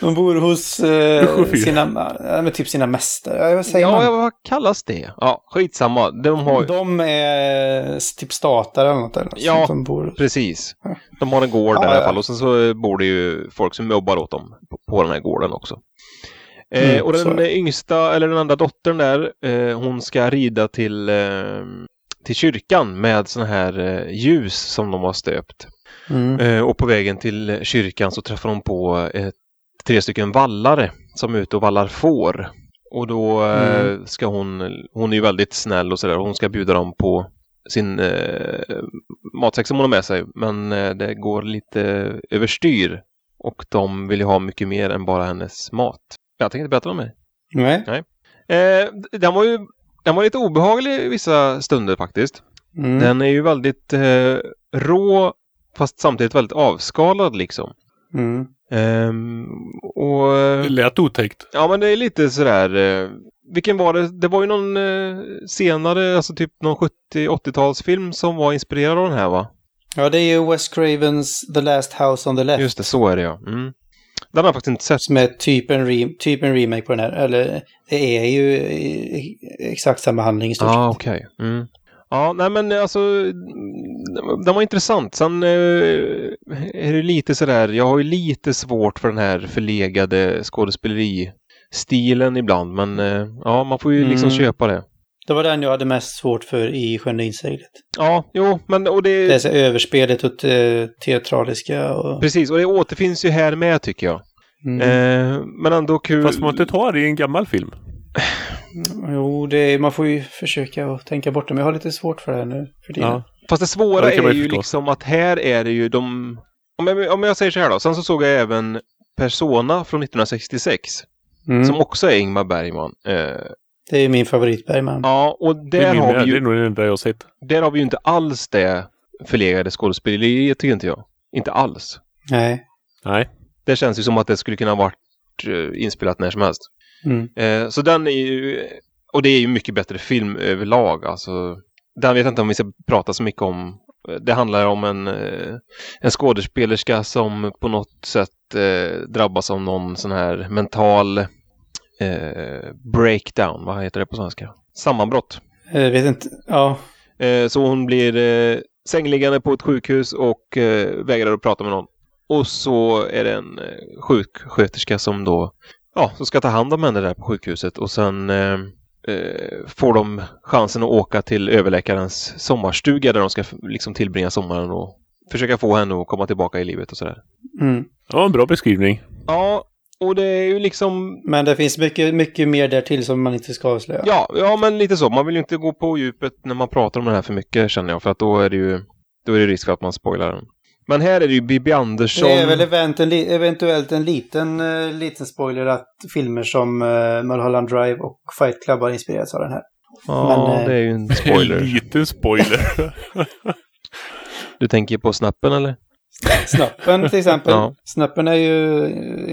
De bor hos eh, sina, ja, men typ sina mästare. Ja, vad säger Ja, man? ja, vad kallas det? Ja, skitsamma. De har, De är s- typ statare eller något. Eller något Ja. de bor. Precis. De har en gård Ja, där i alla ja. fall och sen så bor det ju folk som jobbar åt dem på, på den här gården också. Eh, Mm, och den det. yngsta, eller den andra dottern där, eh, hon ska rida till, eh, till kyrkan med såna här eh, ljus som de har stöpt. Mm. Eh, och på vägen till kyrkan så träffar hon på eh, tre stycken vallare som är ute och vallar får. Och då Mm. ska hon, hon är ju väldigt snäll och sådär, hon ska bjuda dem på sin eh, matsäck som hon har med sig. Men det går lite överstyr. Och de vill ju ha mycket mer än bara hennes mat. Jag tänker inte berätta om det. Nej. Eh, den var ju den var lite obehaglig i vissa stunder faktiskt. Mm. Den är ju väldigt eh, rå fast samtidigt väldigt avskalad liksom. Mm. Ehm, och Det lät otäckt. ja men det är lite sådär eh, vilken var det? Det var ju någon eh, senare, alltså typ någon 70-80-talsfilm som var inspirerad av den här va? Ja, det är ju Wes Cravens The Last House on the Left. Just det, så är det ja. Mm. Den har jag faktiskt inte sett. Som är typ en, re- typ en remake på den här. Eller det är ju i- exakt samma handling i stort Ja, sett. ah, okej. Mm. Ja, nej men alltså den var intressant. Sen eh, är det lite sådär, jag har ju lite svårt för den här förlegade skådespeleristilen ibland. Men eh, ja, man får ju liksom Mm. köpa det. Det var den jag hade mest svårt för i Sjunde inseglet. Ja, jo, men och det... Det är så överspelet och te- teatraliska och... Precis, och det återfinns ju här med tycker jag. Mm. Eh, men ändå kul. Fast man inte tar det i en gammal film. *sighs* Jo, det är, man får ju försöka att tänka bort det. Men jag har lite svårt för det här nu för tiden. Ja. Fast det svåra Ja, det är ju ju förstå. liksom att här är det ju de... Om jag, om jag säger så här då. Sen så såg jag även Persona från 1966. Mm. Som också är Ingmar Bergman. Eh, Det är min favorit Bergman. ja, och Det är, där min, har, det vi är ju, nog den enda jag har sett. där har vi ju inte alls det förlegade skådespeleriet tycker inte jag. Inte alls. Nej. Nej. Det känns ju som att det skulle kunna ha varit eh, inspelat när som helst. Mm. Eh, så den är ju... Och det är ju mycket bättre film överlag. Alltså, den vet jag inte om vi ska prata så mycket om. Det handlar om en, eh, en skådespelerska som på något sätt eh, drabbas av någon sån här mental eh, breakdown. Vad heter det på svenska? Sammanbrott. Jag vet inte. Ja. Eh, så hon blir eh, sängliggande på ett sjukhus och eh, vägrar att prata med någon. Och så är det en eh, sjuksköterska som då ja, som ska ta hand om henne där på sjukhuset och sen eh, eh, får de chansen att åka till överläkarens sommarstuga där de ska liksom tillbringa sommaren och försöka få henne att komma tillbaka i livet och sådär. Mm. Ja, en bra beskrivning. Ja, och det är ju liksom Men det finns mycket, mycket mer där till som man inte ska avslöja. Ja, ja, men lite så. Man vill ju inte gå på djupet när man pratar om det här för mycket känner jag. För att då är det ju då är det risk för att man spoilar den. Men här är det ju Bibi Andersson. Det är väl event, en, li- eventuellt en liten, eh, liten spoiler att filmer som uh, Mulholland Drive och Fight Club har inspirerats av den här. Ja, men, eh, det är ju en En *laughs* spoiler. liten spoiler. Du tänker på snappen eller? Snappen till exempel. Ja. Snappen är ju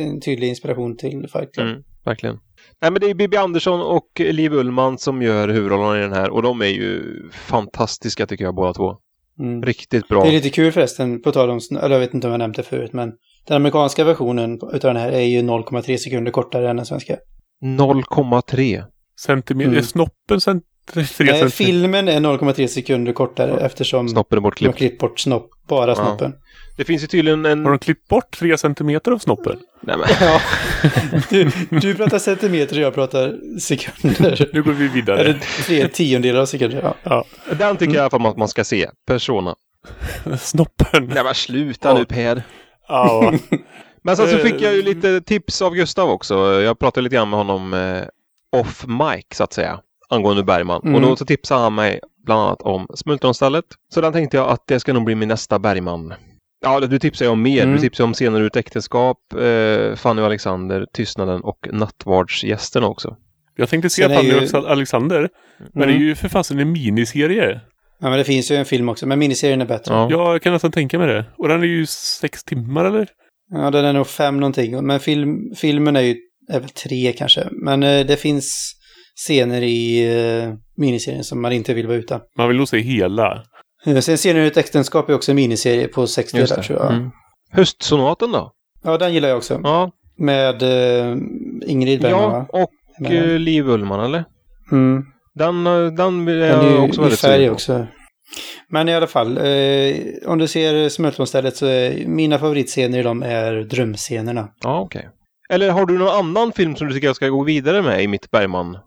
en tydlig inspiration till Fight Club. Mm, verkligen. Nej, men det är Bibi Andersson och Liv Ullman som gör huvudrollerna i den här. Och de är ju fantastiska tycker jag båda två. Mm. Riktigt bra. Det är lite kul förresten, på tal om, eller jag vet inte om jag nämnt det förut, men den amerikanska versionen utav den här är ju 0,3 sekunder kortare än den svenska. 0,3. Centimeter. Mm. Är snoppen cent... Nej, centimeter? filmen är 0,3 sekunder kortare eftersom Snoppen är de har bortklippt. klippt bort snopp, bara Ja. Det finns ju tydligen en... Har de klippt bort tre centimeter av snoppen? Nej, men... *laughs* Ja. Du, du pratar centimeter och jag pratar sekunder. Nu går vi vidare. Eller tre tiondelar av sekunder. Ja. Den tycker jag fall att man ska se. Persona. Snoppen. Nej men sluta Ja. nu Per. Ja, *laughs* Men sen så Eh, fick jag ju lite tips av Gustav också. Jag pratade lite grann med honom eh, off mic så att säga. Angående Bergman. Mm. Och då så tipsade han mig bland annat om Smultronstället. Så den tänkte jag att det ska nog bli min nästa Bergman. Ja, du tipsar ju om mer. Mm. Du tipsar om Scener ur ett äktenskap, eh, Fanny och Alexander, Tystnaden och Nattvardsgästerna också. jag tänkte se Fanny ju- och Alexander. Men Mm. det är ju för fasen en miniserie. Ja, men det finns ju en film också, men miniserien är bättre. Ja. Jag kan nästan tänka mig det. Och den är ju sex timmar eller? Ja, den är nog fem någonting. Men film, filmen är ju är väl tre kanske. Men eh, det finns scener i eh, miniserien som man inte vill vara utan. Man vill nog se hela. Eh, Sen Scener ur ett äktenskap är också en miniserie på sex Just delar det. tror jag. Mm. Höstsonaten då? Ja, den gillar jag också. Ja, Med eh, Ingrid Bergman ja och Med- eh, Liv Ullman eller? Mm. Den, eh, den är Den jag är ju också väldigt färg sugen på. också. Men i alla fall, eh, om du ser Smultronstället så är mina favoritscener i dem är drömscenerna. Ja, okej. Eller har du någon annan film som du tycker jag ska gå vidare med i mitt Bergman?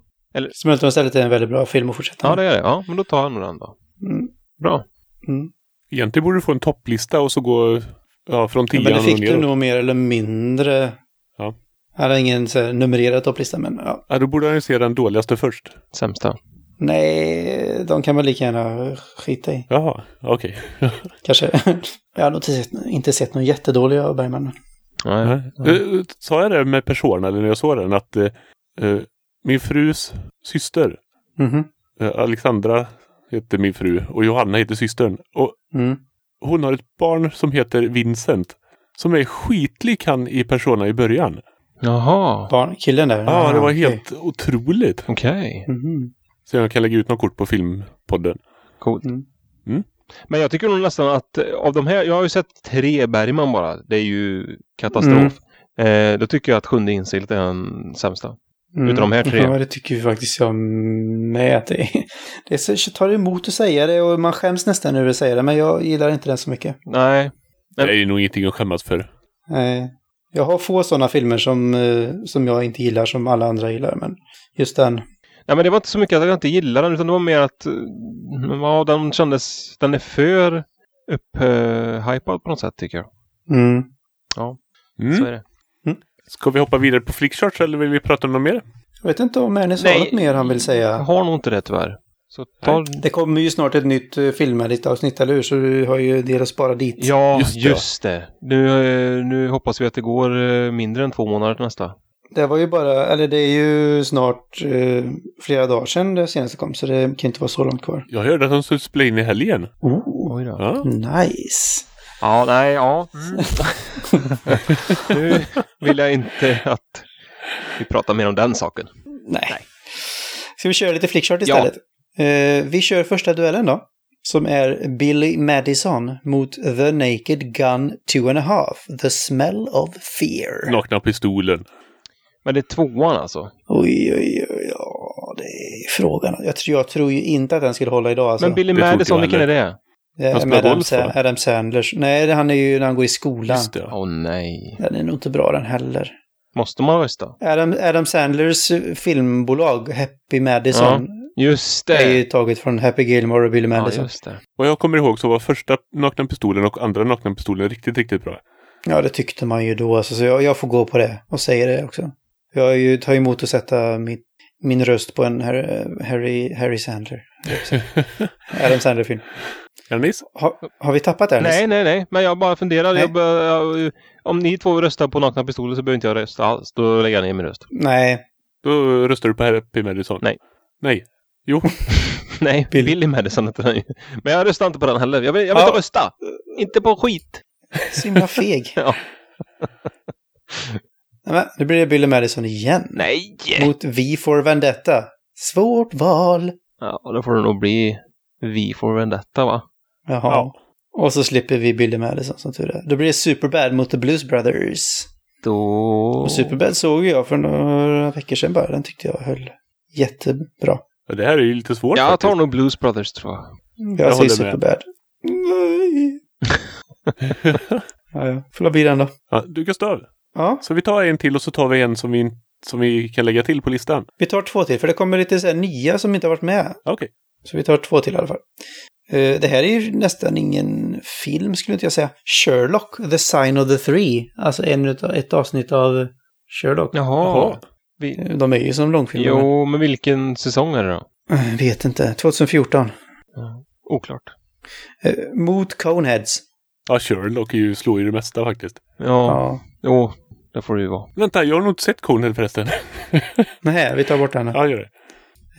Smultronstället är en väldigt bra film att fortsätta Ja, med. det är det. Ja, men då tar jag nog den då. Mm. Bra. Mm. Egentligen borde du få en topplista och så gå ja, från Ja, tian men det fick du nog mer eller mindre. Ja. Jag hade ingen så här, numrerad topplista, men ja. Ja, då borde han ju se den dåligaste först. Sämsta. Nej, de kan man lika gärna skita i. Jaha, okej. *laughs* Kanske. Jag har nog inte sett, inte sett någon jättedålig av Bergman. Nej. Eh, Sa jag det med Persona eller när jag såg den att eh, eh, min frus syster, Mhm. eh, Alexandra heter min fru och Johanna heter systern. Och Mm. hon har ett barn som heter Vincent. Som är skitlik han i Persona i början. Jaha. Barn, killen där. Ja, det var helt otroligt. Okej. Mhm. Så jag kan lägga ut något kort på filmpodden. Coolt. Mm. Mm. Men jag tycker nog nästan att eh, av de här, jag har ju sett tre Bergman bara. Det är ju katastrof. Eh, då tycker jag att Sjunde insikt är den sämsta. Mm. Utav de här tre. Ja, det tycker ju faktiskt jag med. att Det, det är så, tar emot att säga det och man skäms nästan över att säga det, men jag gillar inte den så mycket. Nej. Men- Det är ju nog ingenting att skämmas för. Nej. Jag har få sådana filmer som, eh, som jag inte gillar som alla andra gillar, men just den. Nej men det var inte så mycket att jag inte gillade den utan det var mer att eh, ja, den kändes, den är för upphypad på något sätt tycker jag. Mm. Mm. Så är det. Ska vi hoppa vidare på flickcharts eller vill vi prata om något mer? Jag vet inte om Ernest har något mer han vill Jag säga. har nog inte det tyvärr. Så ta... Det kommer ju snart ett nytt uh, filmedit-avsnitt, eller hur? Så du har ju del att spara dit. Ja, Just just det. det. Nu, eh, nu hoppas vi att det går eh, mindre än två månader till nästa. Det var ju bara, eller det är ju snart eh, flera dagar sedan det senaste kom, så det kan inte vara så långt kvar. Jag hörde att de skulle spela in i helgen. Oh, Oj då. Ja. nice. Ja, nej, ja. *laughs* nu vill jag inte att vi pratar mer om den saken. Nej. Ska vi köra lite flickchart Ja. istället? Eh, vi kör första duellen då. Som är Billy Madison mot The Naked Gun Two and a Half. The Smell of Fear. Nakna pistolen. Men det är tvåan alltså. Oj, oj, oj, ja, det är frågan. Jag tror, jag tror ju inte att den skulle hålla idag. Alltså. Men Billy Madison, vilken är det? Eh, han spelar med Adam, golf, Sa-? Adam Sandlers. Nej, det- han är ju när han går i skolan. Just det. Åh nej. Den är nog inte bra den heller. Måste man rösta? Adam, Adam Sandlers eh, filmbolag, Happy Madison, Just är ju det. taget från Happy Gilmore och Billy Ja, Madison. just det. Vad jag kommer ihåg så var första nakna pistolen och andra nakna pistolen riktigt, riktigt bra. Ja, det tyckte man ju då. Alltså, så jag, jag får gå på det och säga det också. Jag ju tar emot att sätta min, min röst på en Harry, Harry, Harry Sandler. *laughs* Adam Sandler-film. Janis? Ha, har vi tappat Ernest? Nej, nej, nej. Men jag bara funderar. Jag bör, jag, om ni två röstar på nakna pistoler så behöver inte jag rösta alls. Då lägger jag ner min röst. Nej. Då röstar du på Happy Madison? Nej. Nej. Jo. *laughs* Nej, Bill- Billy Madison heter den ju. Men jag röstar inte på den heller. Jag vill, jag vill Ja. inte rösta. Inte på skit. Så himla feg. *laughs* Ja. Nej, men, nu blir det Billy Madison igen. Nej! Mot V for Vendetta. Svårt val. Ja, och då får det nog bli Vi for Vendetta va? Jaha. Ja. Och så slipper vi Billy Madison som tur är. Då blir det Superbad mot The Blues Brothers. Då... Och Superbad såg jag för några veckor sedan bara. Den tyckte jag höll jättebra. Ja, Det här är ju lite svårt Jag faktiskt. tar nog Blues Brothers tror jag. Jag, håller säger med. Superbad. Nej. *laughs* ja, ja. Får bli den då. Ja, du Gustav. Ja, Så vi tar en till och så tar vi en som vi, som vi kan lägga till på listan. vi tar två till. För det kommer lite så här nya som inte har varit med. Okej. Så vi tar två till i alla fall. Eh, det här är ju nästan ingen film skulle inte jag säga. Sherlock, The Sign of the Three. Alltså en utav, ett avsnitt av Sherlock. Jaha. Vi... De är ju som långfilmer. Jo, men vilken säsong är det då? Eh, Vet inte. 2014. Ja. Oklart. Eh, mot Coneheads. Ja, Sherlock är ju, slår ju det mesta faktiskt. Ja, Ja. jo, det får det ju vara. Vänta, jag har nog inte sett Conehead förresten. Nej, vi tar bort den. här. ja, gör det.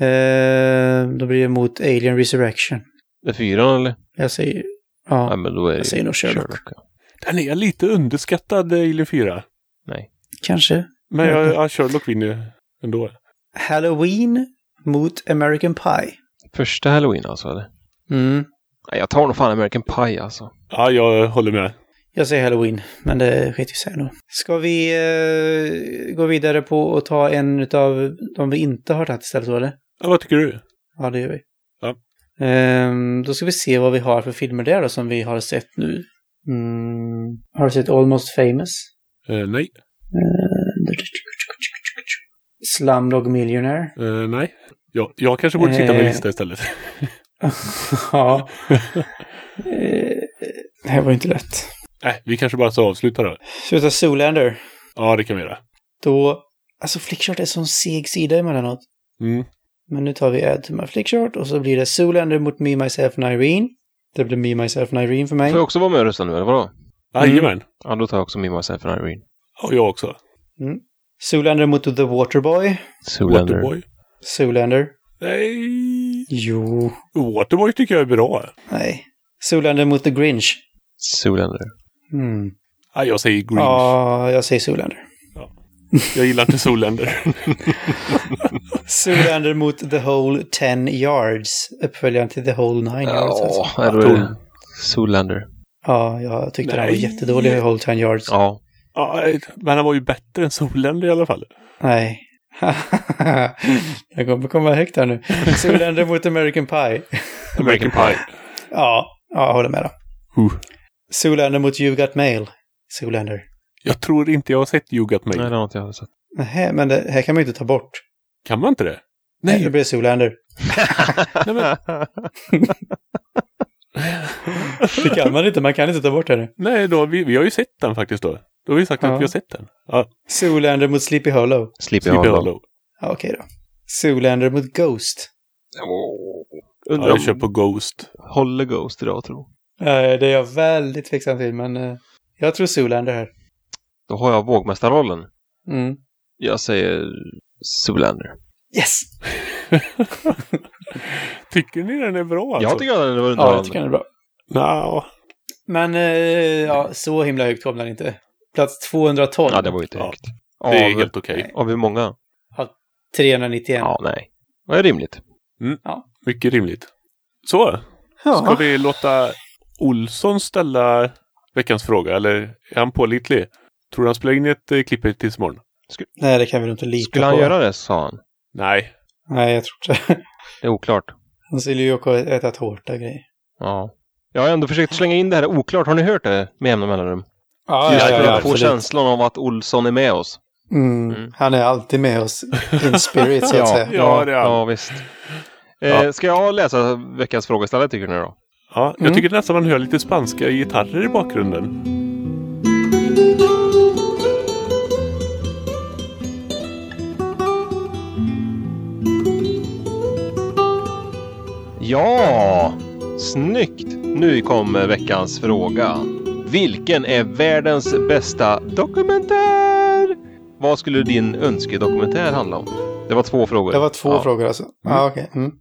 Eh, då blir det mot Alien Resurrection. Det är fyran eller? Jag säger... Ja, Ja, men då är det jag säger nog Sherlock. ja. Den är lite underskattad, eh, Alien 4. Nej. kanske. Men jag, ja, Sherlock vinner ju ändå. Halloween mot American Pie. Första halloween alltså, eller? Mm. Nej, jag tar nog fan American Pie alltså. Ja, jag håller med. Jag säger Halloween, men det skiter sig nog. Ska vi eh, gå vidare på och ta en av de vi inte har tagit istället då, eller? Ja, vad tycker du? Ja, det gör vi. Ehm, då ska vi se vad vi har för filmer där då som vi har sett nu. Mm. Har du sett Almost Famous? Eh, nej. Slumdog Millionaire? Eh, nej. Jag, jag kanske borde sitta med en Eh. lista istället. *laughs* ja. Det här var inte lätt. Nej, vi kanske bara ska avsluta då. Ska vi ta Zoolander? Ja, det kan vi göra. Då... Alltså Flickchart är sån seg sida emellanåt. Mm. Men nu tar vi Add to my Flickchart och så blir det Zoolander mot Me, Myself and Irene. Det blir Me, Myself and Irene för mig. Får jag också vara med och rösta nu, eller vadå? Jajamän. Ja, då tar jag också Me, Myself and Irene. Ja, jag också. Zoolander mot The Waterboy. Zoolander. Waterboy. Zoolander. Nej. Jo. Waterboy tycker jag är bra. Nej. Zoolander mot The Grinch. Zoolander. Mm. Ja, jag säger Grinch. Ja, jag säger Zoolander. Jag gillar inte Zoolander. Zoolander mot The Whole 10 Yards. Uppföljaren till The Whole 9 Yards. Alltså. Ja, är det Zoolander. Ja, jag tyckte den var Nej. jättedålig, The Whole 10 Yards. Ja. ja, men han var ju bättre än Zoolander i alla fall. Nej. *laughs* jag kommer komma högt här nu. Zoolander mot American Pie. American Pie. Ja, ja jag håller med då. Uh. Zoolander mot You Got Mail. Zoolander. Jag tror inte jag har sett You Got Nej, Mail. det har inte jag sett. Nähä, men det här kan man ju inte ta bort. Kan man inte det? Nej, Nej, det blir Zoolander. *laughs* nej men, *laughs* Det kan man inte, man kan inte ta bort det nu. nej då, vi, vi har ju sett den faktiskt då. Då har vi sagt Ja. att vi har sett den. Ja, Zoolander mot Sleepy Hollow. Sleepy Sleepy Hollow. Hollow. Ja, okej då. Zoolander mot Ghost. Ja, Undrar jag kör på Ghost. håller Ghost idag, tror jag. Det är jag väldigt tveksam till, men eh, jag tror Zoolander här. Då har jag vågmästarrollen. Mm. Jag säger Zoolander. Yes! *laughs* Tycker ni den är bra alltså? Jag tycker den var Ja, jag underhållande. tycker den är bra. Nå, Men eh, ja, så himla högt kom den inte. Plats 212. Ja, det var ju inte Ja, högt. det är Av- helt okej. Av hur många? 391. Ja, nej. Det är rimligt. Mycket rimligt. Så, Ja. ska vi låta Olsson ställa veckans fråga? Eller är han pålitlig? Tror du han spelar in ett eh, klipp tills imorgon? Nej, det kan vi inte lita Skulle på. han göra det, sa han. Nej. Nej, jag tror inte Det *laughs* är oklart. Han skulle ju åka och äta tårta grejer. Ja. Jag har ändå försökt slänga in det här oklart. Har ni hört det med jämna mellanrum? Ja, ja, För ja, att få absolut. känslan av att Olsson är med oss. Mm. Mm. Han är alltid med oss in spirit, så att *laughs* säga. Ja, det är han. Ja, visst. Eh, Ja. Ska jag läsa veckans fråga istället, tycker ni då? Ja, jag Mm. tycker nästan man hör lite spanska gitarrer i bakgrunden. Ja! Snyggt! Nu kommer veckans fråga. Vilken är världens bästa dokumentär? Vad skulle din önskedokumentär handla om? Det var två frågor. Det var två Ja. frågor alltså. Ja, okej. Mm.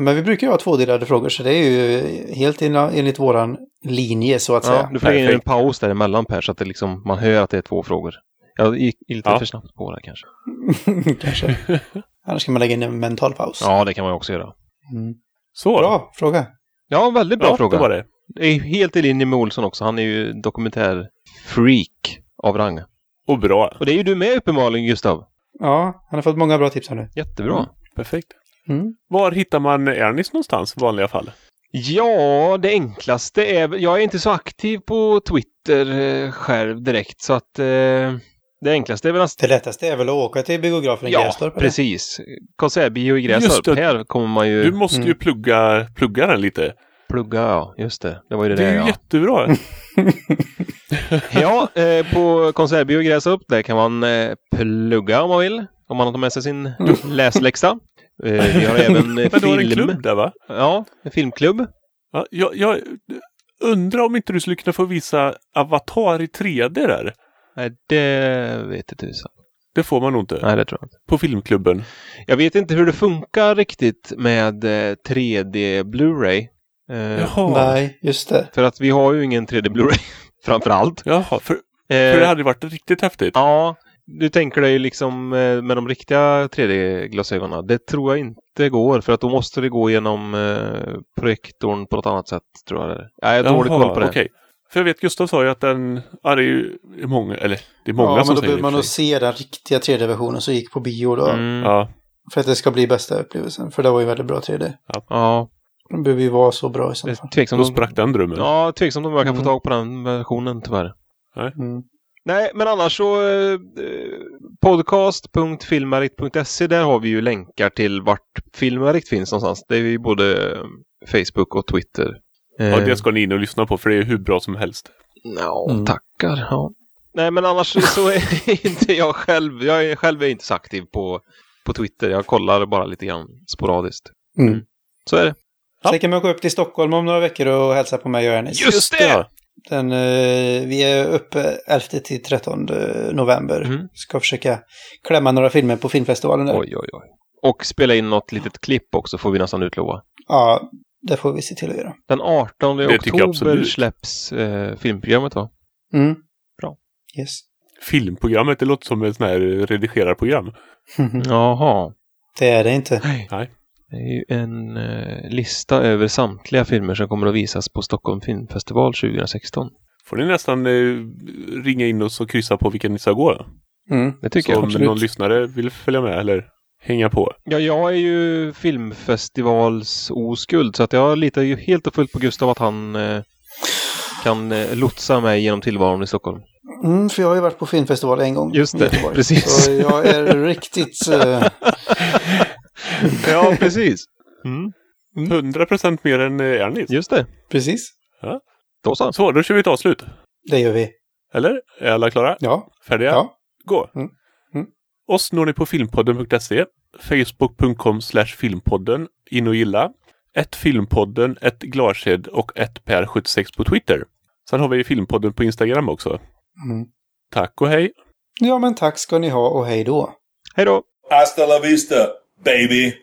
Men vi brukar ju ha tvådelade frågor, så det är ju helt en- enligt våran linje, så att Ja, säga. du får lägga in en paus däremellan Per, så att det liksom, man hör att det är två frågor. Jag gick lite Ja. för snabbt på det kanske. *laughs* Kanske. *laughs* Annars kan man lägga in en mental paus. Ja, det kan man ju också göra. Mm. Så. Bra fråga. Ja, väldigt bra ja, fråga. det var det. Det är helt i linje med Olsson också. Han är ju dokumentärfreak av rang. Och bra. Och det är ju du med uppenbarligen, Gustav. Ja, han har fått många bra tips här nu. Jättebra. Mm. Perfekt. Mm. Var hittar man Ernest någonstans i vanliga fall? Ja, det enklaste är... Jag är inte så aktiv på Twitter eh, själv direkt, så att... Eh, det enklaste är väl nästan... Det lättaste är väl att åka till biografen i Ja, Grästorp? eller? precis. Konsertbio i Grästorp. Här kommer man ju... Du måste ju Mm. plugga, plugga den lite. Plugga, ja. Just det. Det var ju det, Det är där, ju ja. jättebra. *laughs* Ja, eh, på konsertbio Gräsup, där kan man eh, plugga om man vill. Om man har tagit med sig sin läsläxa. Eh, vi har även *laughs* eh, Men du har en film. klubb där va? Ja, en filmklubb. Ja, jag, jag undrar om inte du skulle kunna få visa Avatar i 3D där? Nej, det vet inte tusan. Det får man nog inte. Nej, det tror jag inte. På filmklubben. Jag vet inte hur det funkar riktigt med eh, 3D Blu-ray. Eh, Jaha. Nej, just det. för att vi har ju ingen 3D Blu-ray, *laughs* framför allt. Jaha, för, för Eh, det hade ju varit riktigt häftigt. Ja, du tänker dig liksom eh, med de riktiga 3D-glasögonen. Det tror jag inte går för att då måste det gå genom eh, projektorn på något annat sätt tror jag. det är. Jag har dålig koll på det. okej. För jag vet, Gustav sa ju att den, ja det är ju många, eller det är många ja, som men då säger behöver man det nog se den riktiga 3D-versionen som gick på bio då. Mm, Ja, För att det ska bli bästa upplevelsen. För det var ju väldigt bra 3D. ja, Den behöver ju vara så bra i det så är fall. tveksamt. då sprack den drömmen. Ja, tveksamt om jag kan få Mm. tag på den versionen tyvärr. Mm. Nej, men annars så eh, podcast.filmarit.se där har vi ju länkar till vart Filmarit finns någonstans. Det är ju både eh, Facebook och Twitter. Eh, Ja, det ska ni in och lyssna på för det är hur bra som helst. Ja, Mm. tackar. Ja. Nej, men annars så är *laughs* inte jag själv. Jag är själv är inte så aktiv på, på Twitter. Jag kollar bara lite grann sporadiskt. Mm. Så är det. Ja. Sen kan man gå upp till Stockholm om några veckor och hälsa på mig och Ernest. Just det! Den, eh, vi är uppe 11 till 13 november. Mm. Ska försöka klämma några filmer på filmfestivalen där. Oj, oj, oj. Och spela in något litet klipp också får vi nästan utlova. Ja, det får vi se till att göra. Den 18 Det oktober släpps eh, filmprogrammet va? Mm. Yes. Filmprogrammet, det låter som ett sånt här redigerarprogram. *laughs* Jaha. det är det inte. Nej. Nej. Det är ju en eh, lista över samtliga filmer som kommer att visas på Stockholm Filmfestival 2016. Får ni nästan eh, ringa in oss och kryssa på vilken ni ska gå. Mm. Det tycker Så jag om absolut. någon lyssnare vill följa med eller hänga på. Ja, jag är ju filmfestivals oskuld så att jag litar ju helt och fullt på Gustav att han eh, kan eh, lotsa mig genom tillvaron i Stockholm. Mm, för jag har ju varit på filmfestival en gång Just det, precis. Så jag är riktigt... eh, ja, precis. Mm. 100% mer än eh, Ernst. Just det. precis. Då så. Så, då kör vi ett avslut. Det gör vi. Eller? Är alla klara? Ja. Färdiga? Ja. Gå! Mm. Mm. Oss når ni på filmpodden.se, facebook.com filmpodden, in och gilla, ett filmpodden, ett glasked och ett per76 på Twitter. Sen har vi filmpodden på Instagram också. Mm. Tack och hej! Ja, men tack ska ni ha och hej då. Hej då! Hasta la vista, baby.